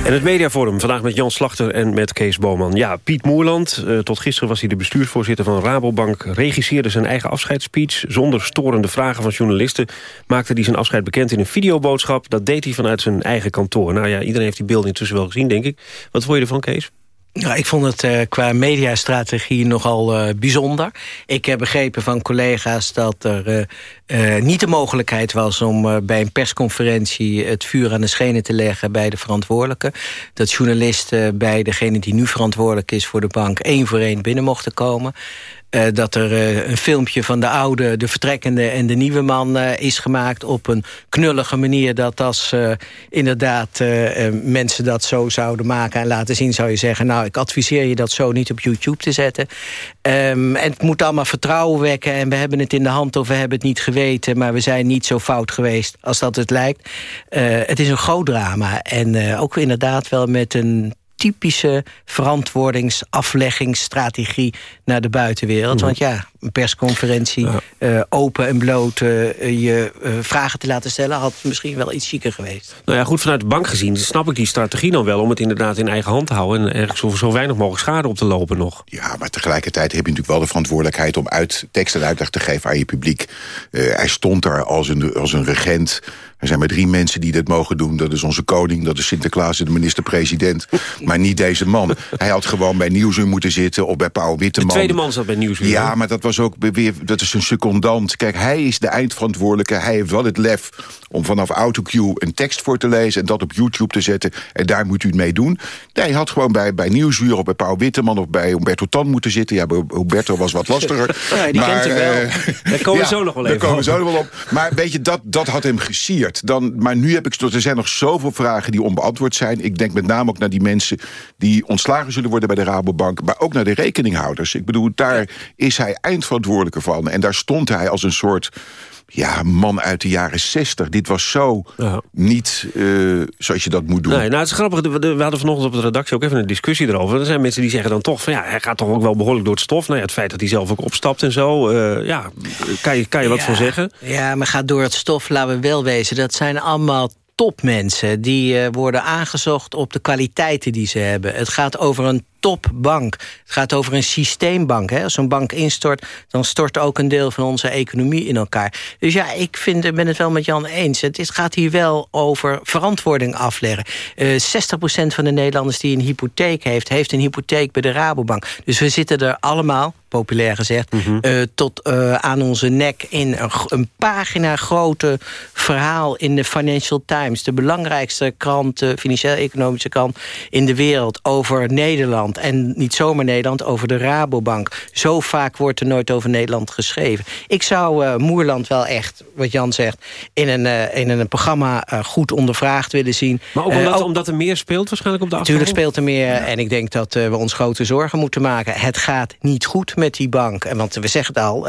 En het mediaforum, vandaag met Jan Slachter en met Kees Boman. Ja, Piet Moerland, uh, tot gisteren was hij de bestuursvoorzitter van Rabobank... regisseerde zijn eigen afscheidsspeech. Zonder storende vragen van journalisten maakte hij zijn afscheid bekend in een videoboodschap. Dat deed hij vanuit zijn eigen kantoor. Nou ja, iedereen heeft die beelden intussen wel gezien, denk ik. Wat vond je ervan, Kees? Nou, ik vond het uh, qua mediastrategie nogal uh, bijzonder. Ik heb begrepen van collega's dat er uh, niet de mogelijkheid was... om bij een persconferentie het vuur aan de schenen te leggen bij de verantwoordelijke. Dat journalisten bij degene die nu verantwoordelijk is voor de bank... één voor één binnen mochten komen. Uh, dat er uh, een filmpje van de oude, de vertrekkende en de nieuwe man uh, is gemaakt... op een knullige manier dat als inderdaad mensen dat zo zouden maken... en laten zien, zou je zeggen... nou, ik adviseer je dat zo niet op YouTube te zetten. Um, en het moet allemaal vertrouwen wekken... en we hebben het in de hand of we hebben het niet geweten... maar we zijn niet zo fout geweest als dat het lijkt. het is een groot drama en ook inderdaad wel met een typische verantwoordingsafleggingsstrategie naar de buitenwereld. Want ja, een persconferentie, uh, open en bloot uh, je uh, vragen te laten stellen... had misschien wel iets chiquer geweest. Nou ja, goed, vanuit de bank gezien snap ik die strategie dan wel... om het inderdaad in eigen hand te houden... en ergens zo, zo weinig mogelijk schade op te lopen nog. Ja, maar tegelijkertijd heb je natuurlijk wel de verantwoordelijkheid... om uit tekst en uitleg te geven aan je publiek. hij stond daar als een, als een regent... Er zijn maar drie mensen die dit mogen doen. Dat is onze koning, dat is Sinterklaas en de minister-president. maar niet deze man. Hij had gewoon bij Nieuwsuur moeten zitten of bij Paul Witteman. De tweede man zat bij Nieuwsuur. Ja, maar dat was was ook weer, dat is een secondant. Kijk, hij is de eindverantwoordelijke. Hij heeft wel het lef om vanaf autocue een tekst voor te lezen... en dat op YouTube te zetten. En daar moet u het mee doen. Nee, hij had gewoon bij, bij Nieuwsuur of bij Paul Witteman... of bij Humberto Tan moeten zitten. Ja, Humberto was wat lastiger. Ja, die kent u wel. Daar komen we zo nog wel even Daar komen we op. zo nog wel op. Maar weet je, dat, dat had hem gesierd. Dan, maar nu heb ik... Er zijn nog zoveel vragen die onbeantwoord zijn. Ik denk met name ook naar die mensen... die ontslagen zullen worden bij de Rabobank. Maar ook naar de rekeninghouders. Ik bedoel, daar is hij eindverantwoordelijke van. En daar stond hij als een soort ja, man uit de jaren zestig. Dit was zo niet eh, zoals je dat moet doen. Nee, nou, het is grappig. We we hadden vanochtend op de redactie ook even een discussie erover. Er zijn mensen die zeggen dan toch van ja, hij gaat toch ook wel behoorlijk door het stof. Nou ja, het feit dat hij zelf ook opstapt en zo. eh, ja, kan je, kan je wat Ja. van zeggen? Ja, maar gaat door het stof, laten we wel wezen. Dat zijn allemaal topmensen. Die eh, worden aangezocht op de kwaliteiten die ze hebben. Het gaat over een topbank. Het gaat over een systeembank. Hè. Als zo'n bank instort, dan stort ook een deel van onze economie in elkaar. Dus ja, ik vind, ik ben het wel met Jan eens. Het is, gaat hier wel over verantwoording afleggen. Eh 60% van de Nederlanders die een hypotheek heeft... heeft een hypotheek bij de Rabobank. Dus we zitten er allemaal, populair gezegd... eh, tot eh, aan onze nek in een, een pagina grote verhaal in de Financial Times. De belangrijkste krant, de financieel-economische krant in de wereld... over Nederland. En niet zomaar Nederland, over de Rabobank. Zo vaak wordt er nooit over Nederland geschreven. Ik zou eh, Moerland wel echt, wat Jan zegt... in een, eh, in een programma eh, goed ondervraagd willen zien. Maar ook omdat, omdat er meer speelt waarschijnlijk op de Natuurlijk achtergrond? speelt er meer en ik denk dat we ons grote zorgen moeten maken. Het gaat niet goed met die bank. En Want we zeggen het al,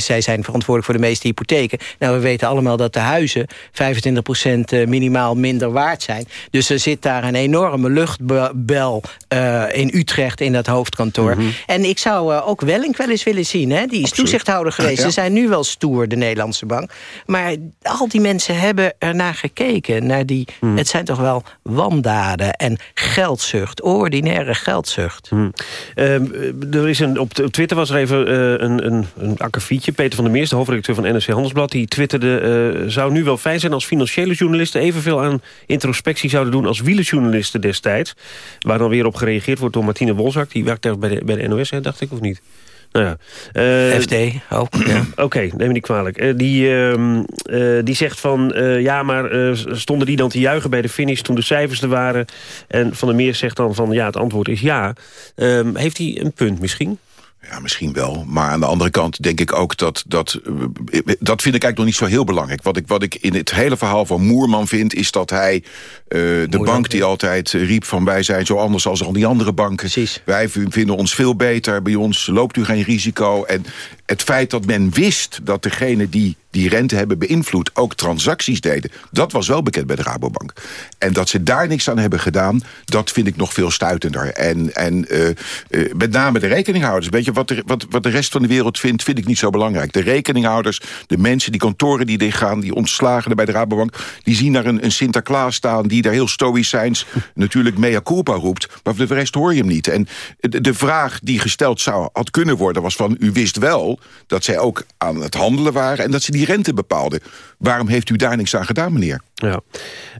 zij zijn verantwoordelijk voor de meeste hypotheken. Nou, we weten allemaal dat de huizen 25% eh, minimaal minder waard zijn. Dus er zit daar een enorme luchtbel eh, in Utrecht in dat hoofdkantoor. En ik zou eh, ook Wellink wel eens willen zien. Hè? Die is toezichthouder geweest. Ja. Ze zijn nu wel stoer, de Nederlandse bank. Maar al die mensen hebben ernaar gekeken. Naar die, Het zijn toch wel wandaden en geldzucht. Ordinaire geldzucht. Ehm, eh, er is een, op, Twitter was er even eh, een, een, een akkefietje. Peter van der Meers, de hoofdredacteur van NRC Handelsblad... die twitterde, eh, zou nu wel fijn zijn als financiële journalisten... evenveel aan introspectie zouden doen als wielerjournalisten destijds. Waar dan weer op gereageerd wordt door Martine Wolzak. Die werkt daar bij de, bij de NOS, hè, dacht ik, of niet? Nou ja. Eh, FD ook, ja. Oké, neem me niet kwalijk. Eh, die, ehm, eh, die zegt van, ja, maar stonden die dan te juichen bij de finish toen de cijfers er waren? En Van der Meer zegt dan van, ja, het antwoord is ja. Ehm, heeft hij een punt misschien? Ja, misschien wel. Maar aan de andere kant denk ik ook dat... Dat, dat vind ik eigenlijk nog niet zo heel belangrijk. Wat ik, wat ik in het hele verhaal van Moerman vind... is dat hij eh, de bank die altijd eh, riep van... wij zijn zo anders als al die andere banken. Wij vinden ons veel beter. Bij ons loopt u geen risico. En het feit dat men wist dat degene die die rente hebben beïnvloed... ook transacties deden. Dat was wel bekend bij de Rabobank. En dat ze daar niks aan hebben gedaan... dat vind ik nog veel stuitender. En, en eh, eh, met name de rekeninghouders. Weet je, wat de, wat, wat de rest van de wereld vindt... vind ik niet zo belangrijk. De rekeninghouders, de mensen, die kantoren die dichtgaan... die ontslagen bij de Rabobank... die zien daar een, een Sinterklaas staan... die daar heel stoïcijns natuurlijk mea culpa roept. Maar voor de rest hoor je hem niet. En de, de vraag die gesteld zou had kunnen worden... was van, u wist wel dat zij ook aan het handelen waren... en dat ze die rente bepaalden. Waarom heeft u daar niks aan gedaan, meneer? Ja.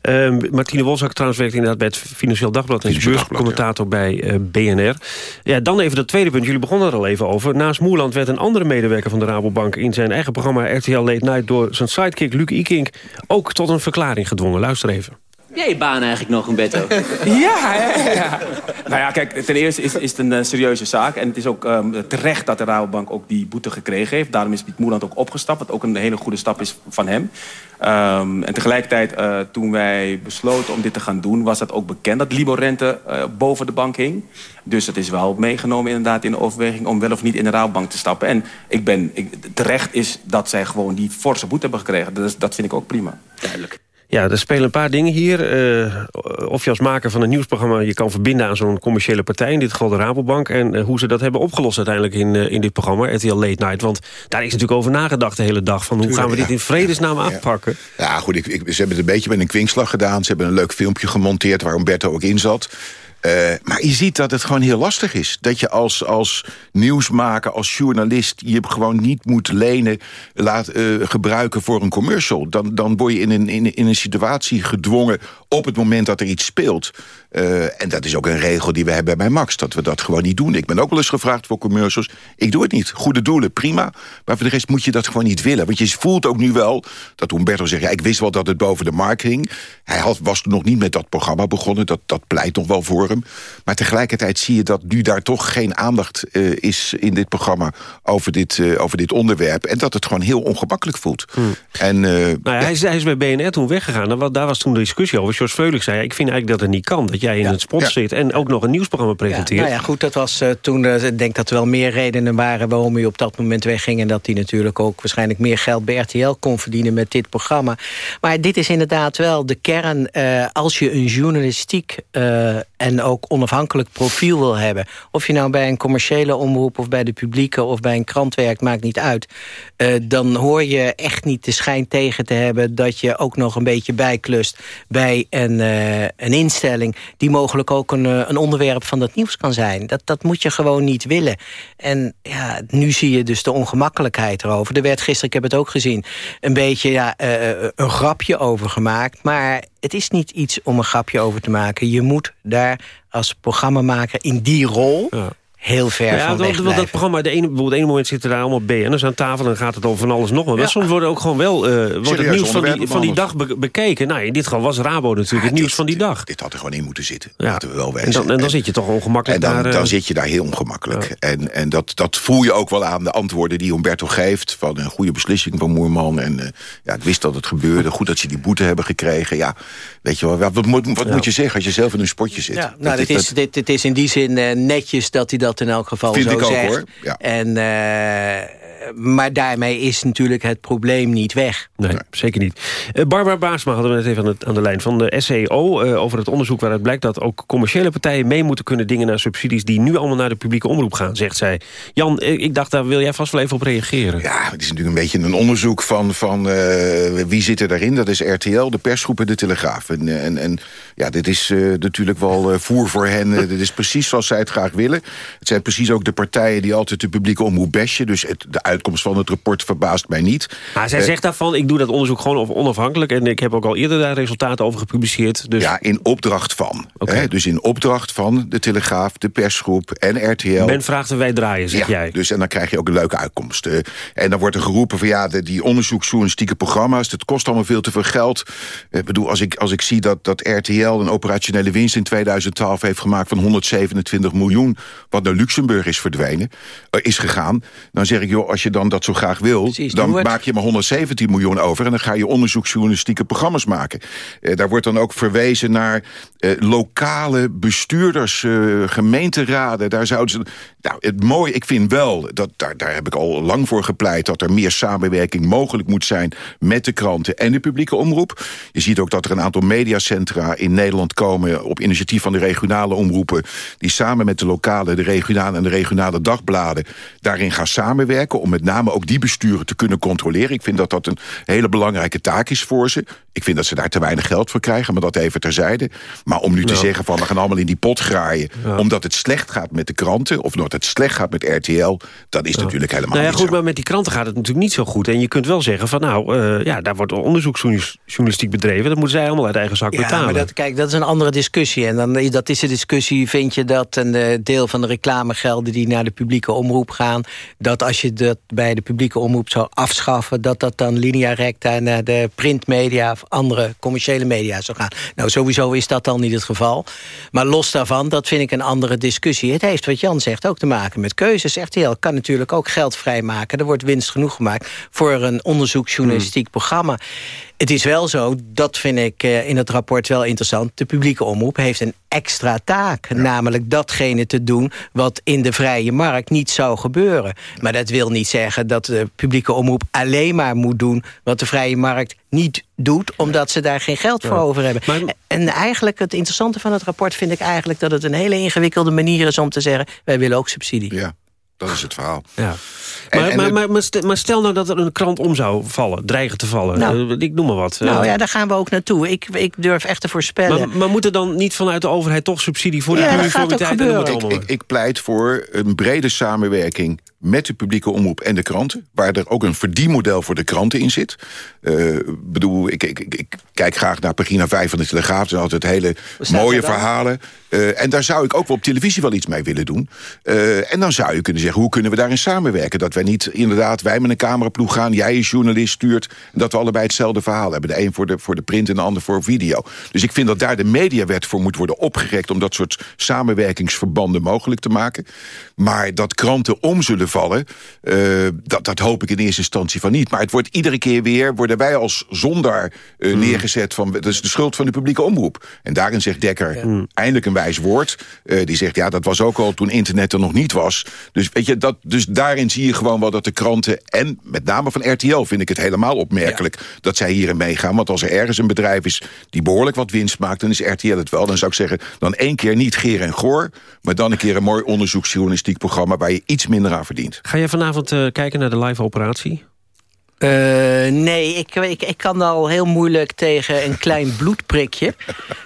Ehm, Martine Wolzak trouwens werkt inderdaad bij het Financieel Dagblad... en is beurscommentator bij eh, BNR. Ja, dan even dat tweede punt. Jullie begonnen er al even over. Naast Moerland werd een andere medewerker van de Rabobank... in zijn eigen programma RTL Late Night... door zijn sidekick Luc Ikink ook tot een verklaring gedwongen. Luister even. Jij je baan eigenlijk nog, Humberto? Ja, ja, ja. Nou ja, kijk, ten eerste is, is het een eh, serieuze zaak. En het is ook ehm, terecht dat de Rabobank ook die boete gekregen heeft. Daarom is Piet Moerland ook opgestapt, wat ook een hele goede stap is van hem. Ehm, en tegelijkertijd, eh, toen wij besloten om dit te gaan doen... was dat ook bekend dat Libo-rente eh, boven de bank hing. Dus het is wel meegenomen inderdaad in de overweging... om wel of niet in de Rabobank te stappen. En ik ben, ik, terecht is dat zij gewoon die forse boete hebben gekregen. Dat, is- dat vind ik ook prima. Duidelijk. Ja, er spelen een paar dingen hier. Eh, of je als maker van een nieuwsprogramma je kan verbinden aan zo'n commerciële partij, in dit geval de Rabobank, en eh, hoe ze dat hebben opgelost uiteindelijk in, eh, in dit programma, RTL Late Night. Want daar is natuurlijk over nagedacht de hele dag, van hoe gaan we dit in vredesnaam aanpakken? Ja, goed, ik, ik- ze hebben het een beetje met een kwinkslag gedaan. Ze hebben een leuk filmpje gemonteerd waar Umberto ook in zat. Eh, maar je ziet dat het gewoon heel lastig is. Dat je als, als nieuwsmaker, als journalist... je gewoon niet moet lenen, laat, eh, gebruiken voor een commercial. Dan, dan word je in een, in, in een situatie gedwongen op het moment dat er iets speelt. Uh, en dat is ook een regel die we hebben bij Max, dat we dat gewoon niet doen. Ik ben ook wel eens gevraagd voor commercials. Ik doe het niet. Goede doelen, prima. Maar voor de rest moet je dat gewoon niet willen. Want je voelt ook nu wel dat Humberto zegt... ja, ik wist wel dat het boven de markt ging. Hij had, was nog niet met dat programma begonnen. Dat, dat pleit nog wel voor hem. Maar tegelijkertijd zie je dat nu daar toch geen aandacht uh, is in dit programma... Over dit, uh, over dit onderwerp. En dat het gewoon heel ongemakkelijk voelt. Hmm. En, nou ja, hij, is, hij is bij BNR toen weggegaan. Daar was toen de discussie over. George Veulig zei, ik vind eigenlijk dat het niet kan. Dat jij in ja. het spot ja. zit en ook nog een nieuwsprogramma presenteert. Ja, nou ja, goed, dat was uh, toen... ik denk dat er wel meer redenen waren waarom hij op dat moment wegging... en dat hij natuurlijk ook waarschijnlijk meer geld bij RTL kon verdienen met dit programma. Maar dit is inderdaad wel de kern. Uh, als je een journalistiek uh, en ook onafhankelijk profiel wil hebben... of je nou bij een commerciële omroep of bij de publieke... of bij een krant werkt, maakt niet uit... dan hoor je echt niet de schijn tegen te hebben... dat je ook nog een beetje bijklust bij een, een instelling... die mogelijk ook een, een onderwerp van dat nieuws kan zijn. Dat, dat moet je gewoon niet willen. En ja, nu zie je dus de ongemakkelijkheid erover. Er werd gisteren, ik heb het ook gezien, een beetje ja, een grapje over gemaakt. Maar het is niet iets om een grapje over te maken. Je moet daar als programmamaker in die rol... Ja heel ver ja, van weg dat, dat programma, de ene, bijvoorbeeld de ene moment zitten daar allemaal BN'ers aan tafel... en dan gaat het over van alles nog. Maar ja. soms worden ook gewoon wel uh, wordt het nieuws van die, van die dag be bekeken. Nou, in dit geval was Rabo natuurlijk het nieuws van die dag. Dit had er gewoon in moeten zitten. Ja. Laten we wel wezen. En dan, en dan en, zit je toch ongemakkelijk En dan, daar, dan uh, zit je daar heel ongemakkelijk. Ja. En, en dat, dat voel je ook wel aan de antwoorden die Humberto geeft... van een goede beslissing van Moerman. En uh, ja, ik wist dat het gebeurde. Goed dat ze die boete hebben gekregen. Ja, weet je wel, wat, wat, moet, wat moet je zeggen als je zelf in een spotje zit? Ja, nou, dit, is, dit, dit is in die zin netjes dat hij dat in elk geval Vind zo ik ook, hoor. Ja. En, uh, maar daarmee is natuurlijk het probleem niet weg. Nee, nee. zeker niet. Uh, Barbara Baasma hadden we net even aan, het, aan de lijn van de SEO... Uh, over het onderzoek waaruit blijkt dat ook commerciële partijen... mee moeten kunnen dingen naar subsidies... die nu allemaal naar de publieke omroep gaan, zegt zij. Jan, ik dacht, daar wil jij vast wel even op reageren. Ja, het is natuurlijk een beetje een onderzoek van, van uh, wie zit er daarin. Dat is RTL, de persgroep en de Telegraaf. En, en, en ja, dit is natuurlijk wel voer voor hen. dit is precies zoals zij het graag willen. Het zijn precies ook de partijen die altijd de publieke omroep bashen. Dus het, de uitkomst van het rapport verbaast mij niet. Maar zij uh, zegt daarvan, ik doe dat onderzoek gewoon onafhankelijk... en ik heb ook al eerder daar resultaten over gepubliceerd. Dus... Ja, in opdracht van. Okay. Hè? Dus in opdracht van de Telegraaf, de persgroep en RTL. Men vraagt en wij draaien, zeg ja, jij. Dus, en dan krijg je ook een leuke uitkomst. Uh, en dan wordt er geroepen van ja, de, die onderzoeksjournalistieke programma's... dat kost allemaal veel te veel geld. Ik bedoel, als ik, als ik zie dat, dat RTL een operationele winst in 2012 heeft gemaakt... van 127 miljoen, wat naar Luxemburg is verdwenen, uh, is gegaan... dan zeg ik, joh, als je dan dat zo graag wil... Precies, dan wordt... maak je maar 117 miljoen over... en dan ga je onderzoeksjournalistieke programma's maken. Uh, daar wordt dan ook verwezen naar uh, lokale bestuurders, gemeenteraden. Daar zouden ze... Nou, het mooie, ik vind wel, dat, daar, daar heb ik al lang voor gepleit... dat er meer samenwerking mogelijk moet zijn met de kranten en de publieke omroep. Je ziet ook dat er een aantal mediacentra in Nederland komen... op initiatief van de regionale omroepen... die samen met de lokale, de regionale en de regionale dagbladen... daarin gaan samenwerken om met name ook die besturen te kunnen controleren. Ik vind dat dat een hele belangrijke taak is voor ze. Ik vind dat ze daar te weinig geld voor krijgen, maar dat even terzijde. Maar om nu te ja. zeggen van we gaan allemaal in die pot graaien... Ja. omdat het slecht gaat met de kranten of het slecht gaat met RTL... dat is natuurlijk helemaal nou ja, niet goed, zo. Maar met die kranten gaat het natuurlijk niet zo goed. En je kunt wel zeggen van nou, uh, ja, daar wordt onderzoeksjournalistiek bedreven. Dat moeten zij allemaal uit eigen zak ja, betalen. Maar dat, kijk, dat is een andere discussie. En dan, dat is de discussie, vind je dat een deel van de reclamegelden... die naar de publieke omroep gaan... dat als je dat bij de publieke omroep zou afschaffen... dat dat dan linea recta naar de printmedia... of andere commerciële media zou gaan. Nou, sowieso is dat dan niet het geval. Maar los daarvan, dat vind ik een andere discussie. Het heeft, wat Jan zegt, ook te maken met keuzes. RTL kan natuurlijk ook geld vrijmaken. Er wordt winst genoeg gemaakt voor een onderzoeksjournalistiek hmm. programma. Het is wel zo, dat vind ik uh, in het rapport wel interessant... de publieke omroep heeft een extra taak. Ja. Namelijk datgene te doen wat in de vrije markt niet zou gebeuren. Maar dat wil niet zeggen dat de publieke omroep alleen maar moet doen... wat de vrije markt niet doet, omdat ze daar geen geld voor ja. over hebben. Maar... En eigenlijk het interessante van het rapport vind ik eigenlijk... dat het een hele ingewikkelde manier is om te zeggen... wij willen ook subsidie. Ja. Dat is het verhaal. Ja. En- Maar, en maar, het- maar, maar stel- nou dat er een krant om zou vallen, dreigen te vallen. Nou. Eh, ik noem maar wat. Nou Eh, ja, daar gaan we ook naartoe. Ik, ik durf echt te voorspellen. maar, maar moet er dan niet vanuit de overheid toch subsidie voor Ja, de dat gaat ook uniformiteit? gebeuren. ik, ik pleit voor een brede samenwerking met de publieke omroep en de kranten. Waar er ook een verdienmodel voor de kranten in zit. Eh, bedoel, ik, ik, ik, kijk graag naar pagina 5 van de Telegraaf. Er zijn altijd hele mooie er verhalen. Eh, en daar zou ik ook wel op televisie wel iets mee willen doen. Eh, en dan zou je kunnen zeggen, hoe kunnen we daarin samenwerken? Dat wij niet inderdaad, wij met een cameraploeg gaan... jij als journalist stuurt, en dat we allebei hetzelfde verhaal hebben. De een voor de, voor de print en de ander voor video. Dus ik vind dat daar de mediawet voor moet worden opgerekt... om dat soort samenwerkingsverbanden mogelijk te maken. Maar dat kranten om zullen vallen, eh, dat, dat hoop ik in eerste instantie van niet. Maar het wordt iedere keer weer, worden wij als zondaar eh, neergezet... van dat is de schuld van de publieke omroep. En daarin zegt Dekker eindelijk een wijs woord. Eh, die zegt, ja, dat was ook al toen internet er nog niet was. Dus, weet je, dat, dus daarin zie je gewoon wel dat de kranten... en met name van RTL vind ik het helemaal opmerkelijk... dat zij hierin meegaan. Want als er ergens een bedrijf is die behoorlijk wat winst maakt... dan is RTL het wel. Dan zou ik zeggen, dan één keer niet Geer en Goor... maar dan een keer een mooi onderzoeksjournalistiek programma... waar je iets minder aan verdient. Ga je vanavond eh, kijken naar de live operatie? Eh, nee, ik, ik, ik kan al heel moeilijk tegen een klein bloedprikje.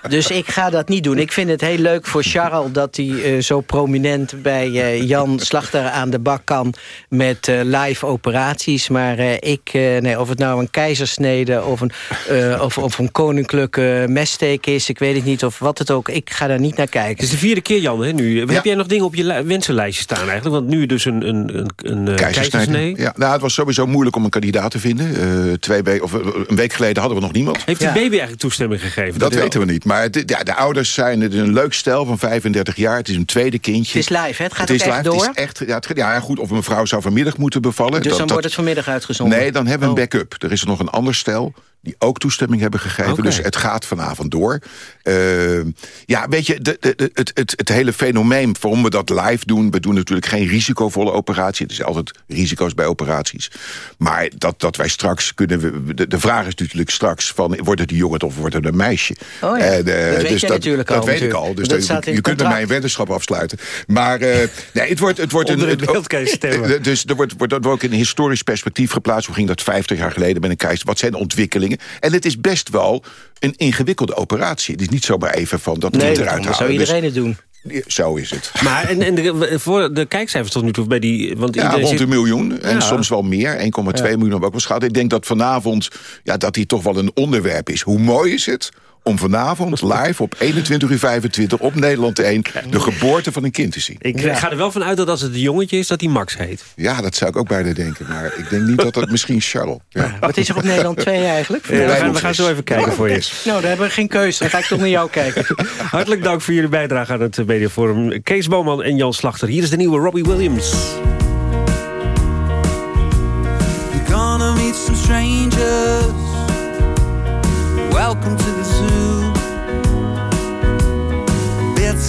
Dus ik ga dat niet doen. Ik vind het heel leuk voor Charles dat hij eh, zo prominent bij eh, Jan Slachter aan de bak kan met eh, live operaties. Maar eh, ik, eh, nee, of het nou een keizersnede of een, eh, of, of een koninklijke messteek is, ik weet het niet, of wat het ook, ik ga daar niet naar kijken. Het is de vierde keer, Jan, hè, nu. Heb jij nog dingen op je li- wensenlijstje staan eigenlijk? Want nu dus een, een, een, een eh, Keizersnede. keizersnee. Ja, nou, het was sowieso moeilijk om een kandidaat te vinden. Eh, twee weken, of, eh, een week geleden hadden we nog niemand. Heeft die baby eigenlijk toestemming gegeven? Dat weten we niet. Maar het- ja, de ouders zijn het is een leuk stel van 35 jaar. Het is een tweede kindje. Het is live, hè? Het gaat is ook echt live. door? Het is echt, ja, het, ja, goed. Of een vrouw zou vanmiddag moeten bevallen. Dus Dat- dan dat- wordt het vanmiddag uitgezonden? Nee, dan hebben we een Oh. backup. Er is er nog een ander stel die ook toestemming hebben gegeven. Dus het gaat vanavond door. Eh, ja, weet je, de, de, het, het, het hele fenomeen waarom we dat live doen... we doen natuurlijk geen risicovolle operatie. Er zijn altijd risico's bij operaties. Maar dat, dat wij straks kunnen... We, de, de vraag is natuurlijk straks van... wordt het een jongen of wordt het een meisje? Oh ja, En, eh, dat weet jij natuurlijk dat al weet ik al. Dus Dat dat- je kunt met mij een weddenschap afsluiten. Maar eh, nee, het wordt, het wordt Onder een... het Dus er wordt, wordt, dat wordt ook in een historisch perspectief geplaatst. Hoe ging dat 50 jaar geleden met een keizer? Wat zijn de ontwikkelingen? En het is best wel een ingewikkelde operatie. Het is niet zomaar even van dat Nee, kind dat eruit zou halen. Dus- iedereen het doen. zo is het. Maar en, en de, voor de kijkcijfers tot nu toe bij die... Want Ja, iedereen rond zit- een miljoen. En Ja. soms wel meer. 1,2 Ja. miljoen hebben we ook wel schat. Ik denk dat vanavond ja, dat die toch wel een onderwerp is. Hoe mooi is het om vanavond live op 21 uur 25 op Nederland 1... de geboorte van een kind te zien. Ik ga er wel van uit dat als het een jongetje is, dat hij Max heet. Ja, dat zou ik ook bijna denken. Maar ik denk niet dat dat misschien Charles... Ja. Wat is er op Nederland 2 eigenlijk? Ja, we, gaan, we gaan zo even kijken voor je. Nou, daar hebben we geen keuze. Dan ga ik toch naar jou kijken. Hartelijk dank voor jullie bijdrage aan het Mediaforum. Kees Boman en Jan Slachter. Hier is de nieuwe Robbie Williams. You're gonna meet some strangers. Welcome to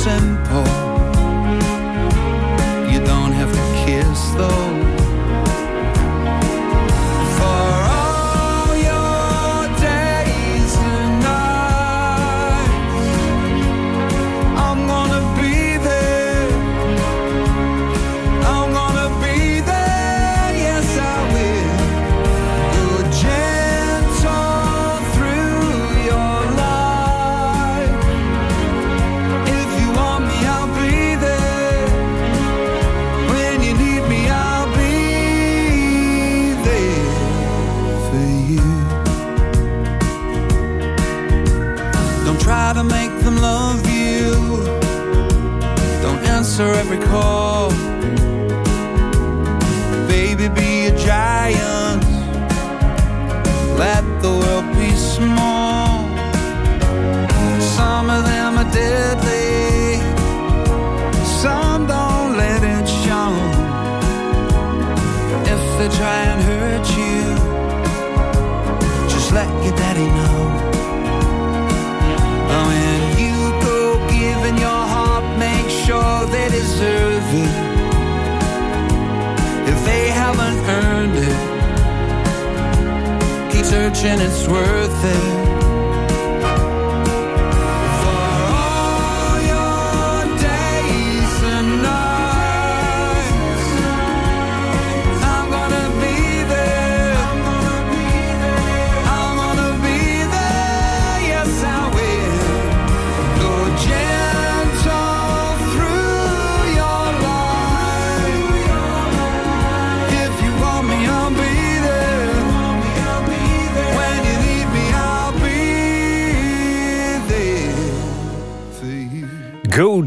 december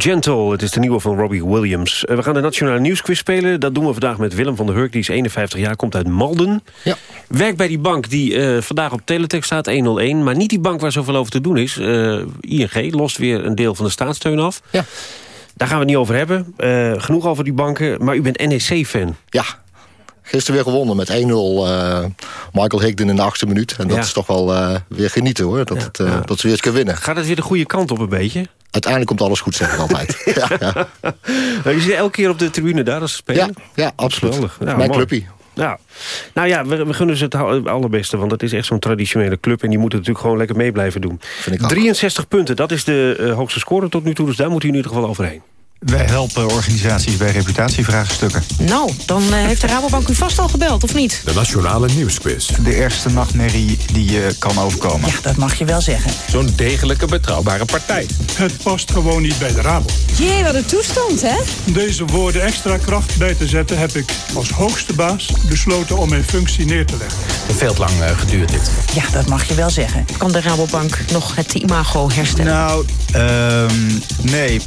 Gentle, het is de nieuwe van Robbie Williams. Eh, we gaan de Nationale Nieuwsquiz spelen. Dat doen we vandaag met Willem van der Hurk. Die is 51 jaar, komt uit Malden. Ja. Werkt bij die bank die eh, vandaag op teletext staat, 101. Maar niet die bank waar zoveel over te doen is. Eh, ING lost weer een deel van de staatssteun af. Ja. Daar gaan we het niet over hebben. Eh, genoeg over die banken. Maar u bent NEC-fan. Ja, gisteren weer gewonnen met 1-0. eh, Michael Higden in de achtste minuut. En dat Ja. is toch wel eh, weer genieten hoor. Dat, het, eh, dat ze weer eens kunnen winnen. Gaat het weer de goede kant op een beetje? Uiteindelijk komt alles goed, zeg ik altijd. ja, ja. Nou, je zit elke keer op de tribune daar als ze spelen? Ja, ja, absoluut. Mijn mooi. clubpie. Nou, nou ja, we, we gunnen ze het allerbeste. Want het is echt zo'n traditionele club. En die moeten natuurlijk gewoon lekker mee blijven doen. 63 punten, dat is de eh, hoogste score tot nu toe. Dus daar moet u in ieder geval overheen. Wij helpen organisaties bij reputatievraagstukken. Nou, dan eh, heeft de Rabobank u vast al gebeld, of niet? De Nationale Nieuwsquiz. De ergste nachtmerrie die je kan overkomen. Ja, dat mag je wel zeggen. Zo'n degelijke, betrouwbare partij. Het past gewoon niet bij de Rabo. Jee, wat een toestand, hè? Om deze woorden extra kracht bij te zetten... heb ik als hoogste baas besloten om mijn functie neer te leggen. Veel te lang eh, geduurd dit. Ja, dat mag je wel zeggen. Kan de Rabobank nog het imago herstellen? Nou, ehm, nee.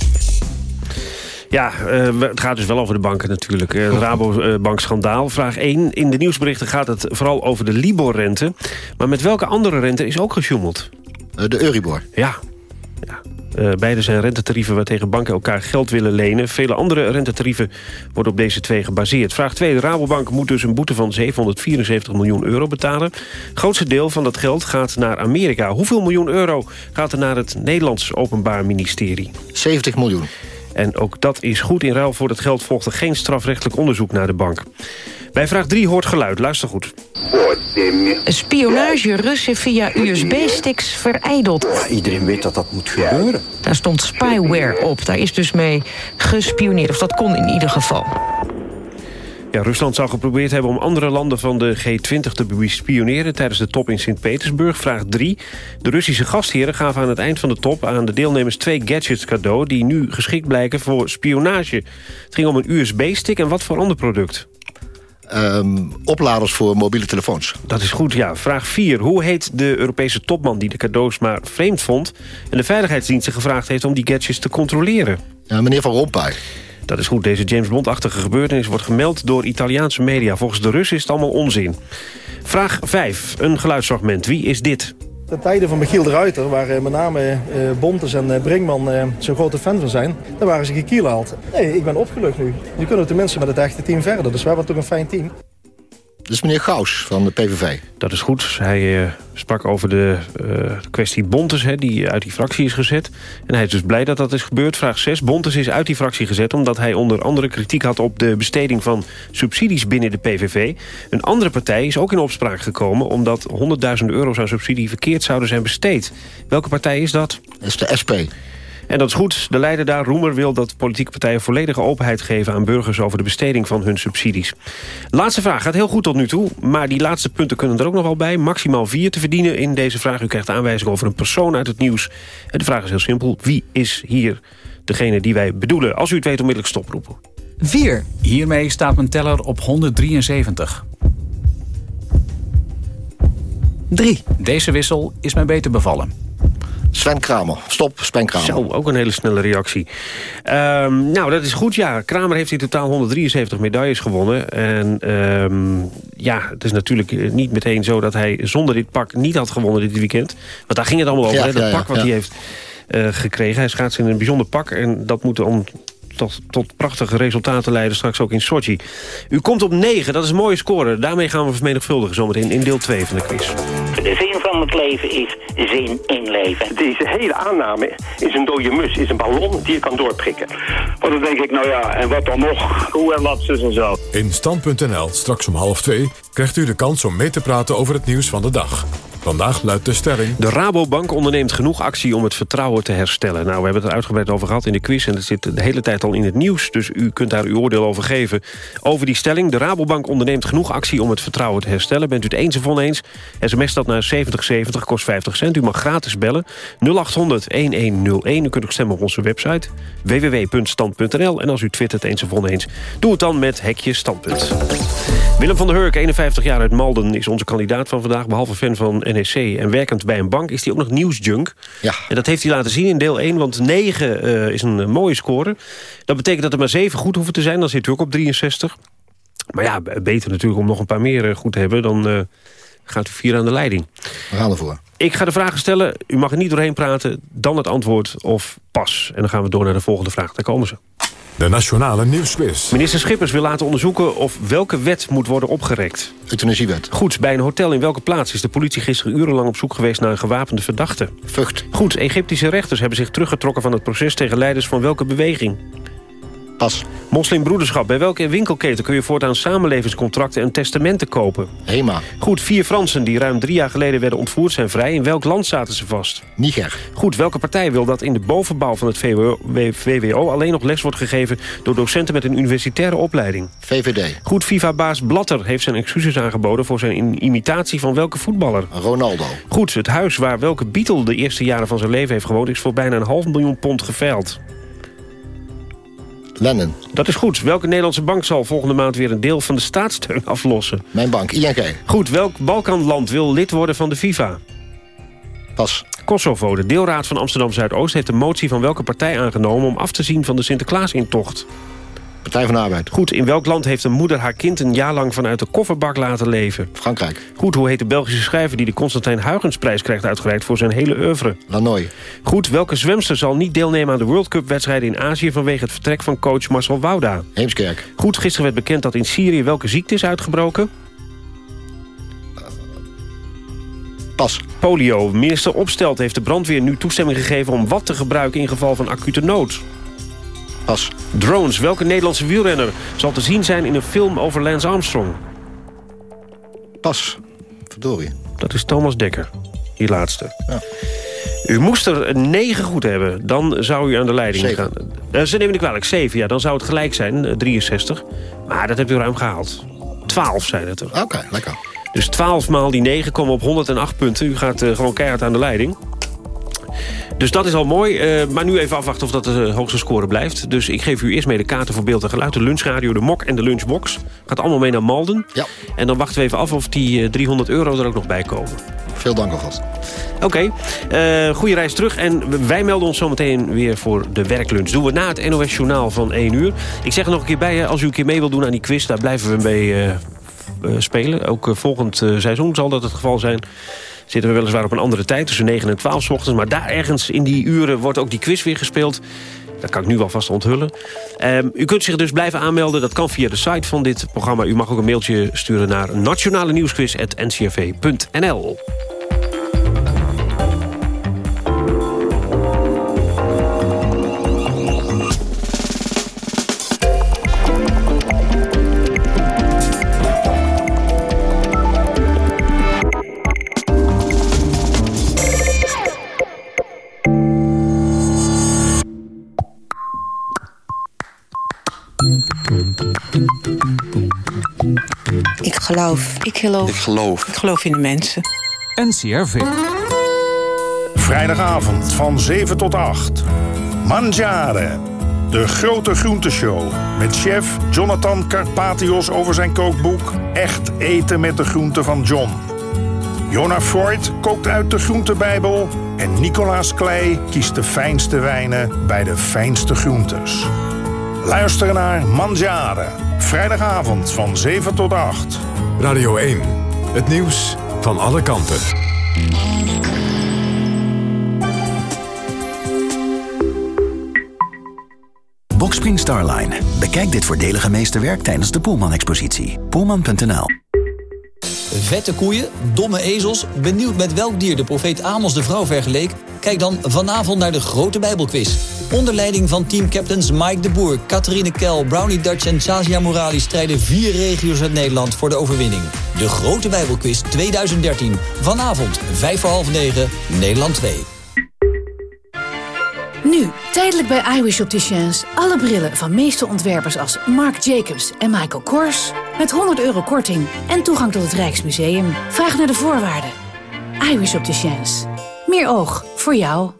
Ja, eh, het gaat dus wel over de banken natuurlijk. Eh, Het Rabobank-schandaal. Vraag 1. In de nieuwsberichten gaat het vooral over de Libor-rente. Maar met welke andere rente is ook gesjoemeld? de Euribor. Ja. ja. Eh, beide zijn rentetarieven waartegen banken elkaar geld willen lenen. Vele andere rentetarieven worden op deze twee gebaseerd. Vraag 2. De Rabobank moet dus een boete van 774 miljoen euro betalen. Het grootste deel van dat geld gaat naar Amerika. Hoeveel miljoen euro gaat er naar het Nederlands Openbaar Ministerie? 70 miljoen. En ook dat is goed. In ruil voor het geld volgde geen strafrechtelijk onderzoek naar de bank. Bij vraag 3 hoort geluid. Luister goed. Spionage Russen via USB-sticks verijdeld. Iedereen weet dat dat moet gebeuren. Daar stond spyware op. Daar is dus mee gespioneerd. Of dat kon in ieder geval. Ja, Rusland zou geprobeerd hebben om andere landen van de G20 te bespioneren... tijdens de top in Sint-Petersburg. Vraag 3. De Russische gastheren gaven aan het eind van de top... aan de deelnemers twee gadgets cadeau... die nu geschikt blijken voor spionage. Het ging om een USB-stick en wat voor ander product? Ehm, opladers voor mobiele telefoons. Dat is goed, ja. Vraag 4. Hoe heet de Europese topman die de cadeaus maar vreemd vond... en de veiligheidsdiensten gevraagd heeft om die gadgets te controleren? Ja, meneer Van Rompuy. Dat is goed. Deze James Bond-achtige gebeurtenis wordt gemeld door Italiaanse media. Volgens de Russen is het allemaal onzin. Vraag 5. Een geluidsfragment. Wie is dit? Ten tijde van Michiel de Ruiter, waar eh, met name eh, Bontes en eh, Brinkman zo'n grote fan van zijn, daar waren ze gekielhaald. Nee, ik ben opgelucht nu. Nu kunnen we tenminste met het echte team verder, dus we hebben toch een fijn team. Dus meneer Gaus van de PVV. Dat is goed. Hij eh, sprak over de eh, kwestie Bontes, hè, die uit die fractie is gezet. En hij is dus blij dat dat is gebeurd. Vraag 6. Bontes is uit die fractie gezet omdat hij onder andere kritiek had... op de besteding van subsidies binnen de PVV. Een andere partij is ook in opspraak gekomen... omdat 100.000 euro's aan subsidie verkeerd zouden zijn besteed. Welke partij is dat? Dat is de SP. En dat is goed. De leider daar, Roemer, wil dat politieke partijen volledige openheid geven aan burgers over de besteding van hun subsidies. Laatste vraag gaat heel goed tot nu toe, maar die laatste punten kunnen er ook nog wel bij. Maximaal vier te verdienen in deze vraag. U krijgt aanwijzing over een persoon uit het nieuws. En de vraag is heel simpel. Wie is hier degene die wij bedoelen? Als u het weet, onmiddellijk stoproepen. 4. Hiermee staat mijn teller op 173. 3. Deze wissel is mij beter bevallen. Sven Kramer. Stop, Sven Kramer. Zo, ook een hele snelle reactie. Ehm, nou, dat is goed, ja. Kramer heeft in totaal 173 medailles gewonnen. En ehm, ja, het is natuurlijk eh, niet meteen zo dat hij zonder dit pak niet had gewonnen dit weekend. Want daar ging het allemaal over, Ja, hè? dat ja, ja, pak wat hij heeft eh, gekregen. Hij schaatst in een bijzonder pak en dat moet dan tot, tot prachtige resultaten leiden straks ook in Sochi. U komt op 9, dat is een mooie score. Daarmee gaan we vermenigvuldigen zometeen in deel 2 van de quiz. De zin van het leven is zin in leven. Deze hele aanname is een dode mus, is een ballon die je kan doorprikken. Want dan denk ik, nou ja, en wat dan nog? Hoe en wat, zus en zo. In Stand.nl, straks om half twee, krijgt u de kans om mee te praten over het nieuws van de dag. Vandaag luidt de stelling... De Rabobank onderneemt genoeg actie om het vertrouwen te herstellen. Nou, we hebben het er uitgebreid over gehad in de quiz... en het zit de hele tijd al in het nieuws, dus u kunt daar uw oordeel over geven. Over die stelling, de Rabobank onderneemt genoeg actie om het vertrouwen te herstellen. Bent u het eens of oneens? SMS dat naar 7070, kost 50 cent. U mag gratis bellen, 0800-1101. U kunt ook stemmen op onze website, www.stand.nl. En als u twittert eens of oneens, doe het dan met hekje standpunt. Willem van der Hurk, 51 jaar uit Malden, is onze kandidaat van vandaag. Behalve fan van NEC en werkend bij een bank is hij ook nog nieuwsjunk. Ja. En dat heeft hij laten zien in deel 1, want 9 eh, is een eh, mooie score. Dat betekent dat er maar 7 goed hoeven te zijn, dan zit u ook op 63. Maar ja, beter natuurlijk om nog een paar meer eh, goed te hebben... dan gaat u vier aan de leiding. We gaan ervoor. Ik ga de vragen stellen, u mag er niet doorheen praten... dan het antwoord of pas. En dan gaan we door naar de volgende vraag. Daar komen ze. De Nationale Nieuwsquiz. Minister Schippers wil laten onderzoeken of welke wet moet worden opgerekt. Euthanasiewet. Goed, bij een hotel in welke plaats is de politie gisteren urenlang op zoek geweest naar een gewapende verdachte? Vught. Goed, Egyptische rechters hebben zich teruggetrokken van het proces tegen leiders van welke beweging? Pas. Moslimbroederschap, bij welke winkelketen kun je voortaan samenlevingscontracten en testamenten kopen? Hema. Goed, vier Fransen die ruim drie jaar geleden werden ontvoerd zijn vrij. In welk land zaten ze vast? Niger. Goed, welke partij wil dat in de bovenbouw van het VWO, VWO alleen nog les wordt gegeven door docenten met een universitaire opleiding? VVD. Goed, FIFA-baas Blatter heeft zijn excuses aangeboden voor zijn imitatie van welke voetballer? Ronaldo. Goed, het huis waar welke Beatle de eerste jaren van zijn leven heeft gewoond... is voor bijna een half miljoen pond geveild. Lennon. Dat is goed. Welke Nederlandse bank zal volgende maand weer een deel van de staatssteun aflossen? Mijn bank. ING. Goed, welk Balkanland wil lid worden van de FIFA? Pas. Kosovo, de deelraad van Amsterdam-Zuidoost... heeft de motie van welke partij aangenomen om af te zien van de Sinterklaasintocht? Partij van de Arbeid. Goed, in welk land heeft een moeder haar kind een jaar lang vanuit de kofferbak laten leven? Frankrijk. Goed, hoe heet de Belgische schrijver die de Constantijn Huygensprijs krijgt uitgereikt voor zijn hele oeuvre? Lanoy. Goed, welke zwemster zal niet deelnemen aan de World Cup wedstrijden in Azië vanwege het vertrek van coach Marcel Wouda? Heemskerk. Goed, gisteren werd bekend dat in Syrië welke ziekte is uitgebroken? Pas. Polio. Minister Opstelt heeft de brandweer nu toestemming gegeven om wat te gebruiken in geval van acute nood. Pas. Drones. Welke Nederlandse wielrenner zal te zien zijn in een film over Lance Armstrong? Pas. Verdorie. Dat is Thomas Dekker. Die laatste. Ja. U moest er negen goed hebben. Dan zou u aan de leiding Zeven. gaan. Eh, ze nemen niet kwalijk. Zeven, ja. Dan zou het gelijk zijn. eh, 63. Maar dat hebt u ruim gehaald. 12 zijn het er. Oké, lekker. Dus 12 maal die 9 komen op 108 punten. U gaat eh, gewoon keihard aan de leiding. Dus dat is al mooi. eh, maar nu even afwachten of dat de hoogste score blijft. Dus ik geef u eerst mee de kaarten voor beeld en geluid. De lunchradio, de mok en de lunchbox. Gaat allemaal mee naar Malden. Ja. En dan wachten we even af of die eh, 300 euro er ook nog bij komen. Veel dank alvast. Oké, eh goede reis terug. En wij melden ons zometeen weer voor de werklunch. Doen we na het NOS Journaal van 1 uur. Ik zeg er nog een keer bij, als u een keer mee wilt doen aan die quiz... daar blijven we mee eh, eh, spelen. Ook eh, volgend eh, seizoen zal dat het geval zijn. Zitten we weliswaar op een andere tijd, tussen 9 en 12 's ochtends. Maar daar ergens in die uren wordt ook die quiz weer gespeeld. Dat kan ik nu alvast onthullen. Ehm, u kunt zich dus blijven aanmelden. Dat kan via de site van dit programma. U mag ook een mailtje sturen naar nationale geloof. Ik geloof. Ik geloof. Ik geloof in de mensen. NCRV. Vrijdagavond van 7 tot 8. Mangiare. De grote groenteshow. Met chef Jonathan Carpatios over zijn kookboek Echt eten met de groenten van John. Jonah Freud kookt uit de groentebijbel. En Nicolaas Klei kiest de fijnste wijnen bij de fijnste groentes. Luister naar Mangiare. Vrijdagavond van 7 tot 8. Radio 1. Het nieuws van alle kanten. Boxspring Starline. Bekijk dit voordelige meesterwerk tijdens de Poelman-expositie. Poelman.nl Vette koeien, domme ezels, benieuwd met welk dier de profeet Amos de vrouw vergeleek? Kijk dan vanavond naar de grote Bijbelquiz. Onder leiding van teamcaptains Mike de Boer, Catherine Kel, Brownie Dutch en Sasia Morali strijden vier regio's uit Nederland voor de overwinning. De grote Bijbelquiz 2013. Vanavond, 5 voor half 9, Nederland 2. Nu, tijdelijk bij iWish Opticians. Alle brillen van meeste ontwerpers als Marc Jacobs en Michael Kors. Met 100 euro korting en toegang tot het Rijksmuseum. Vraag naar de voorwaarden. iWish Opticians. Meer oog voor jou.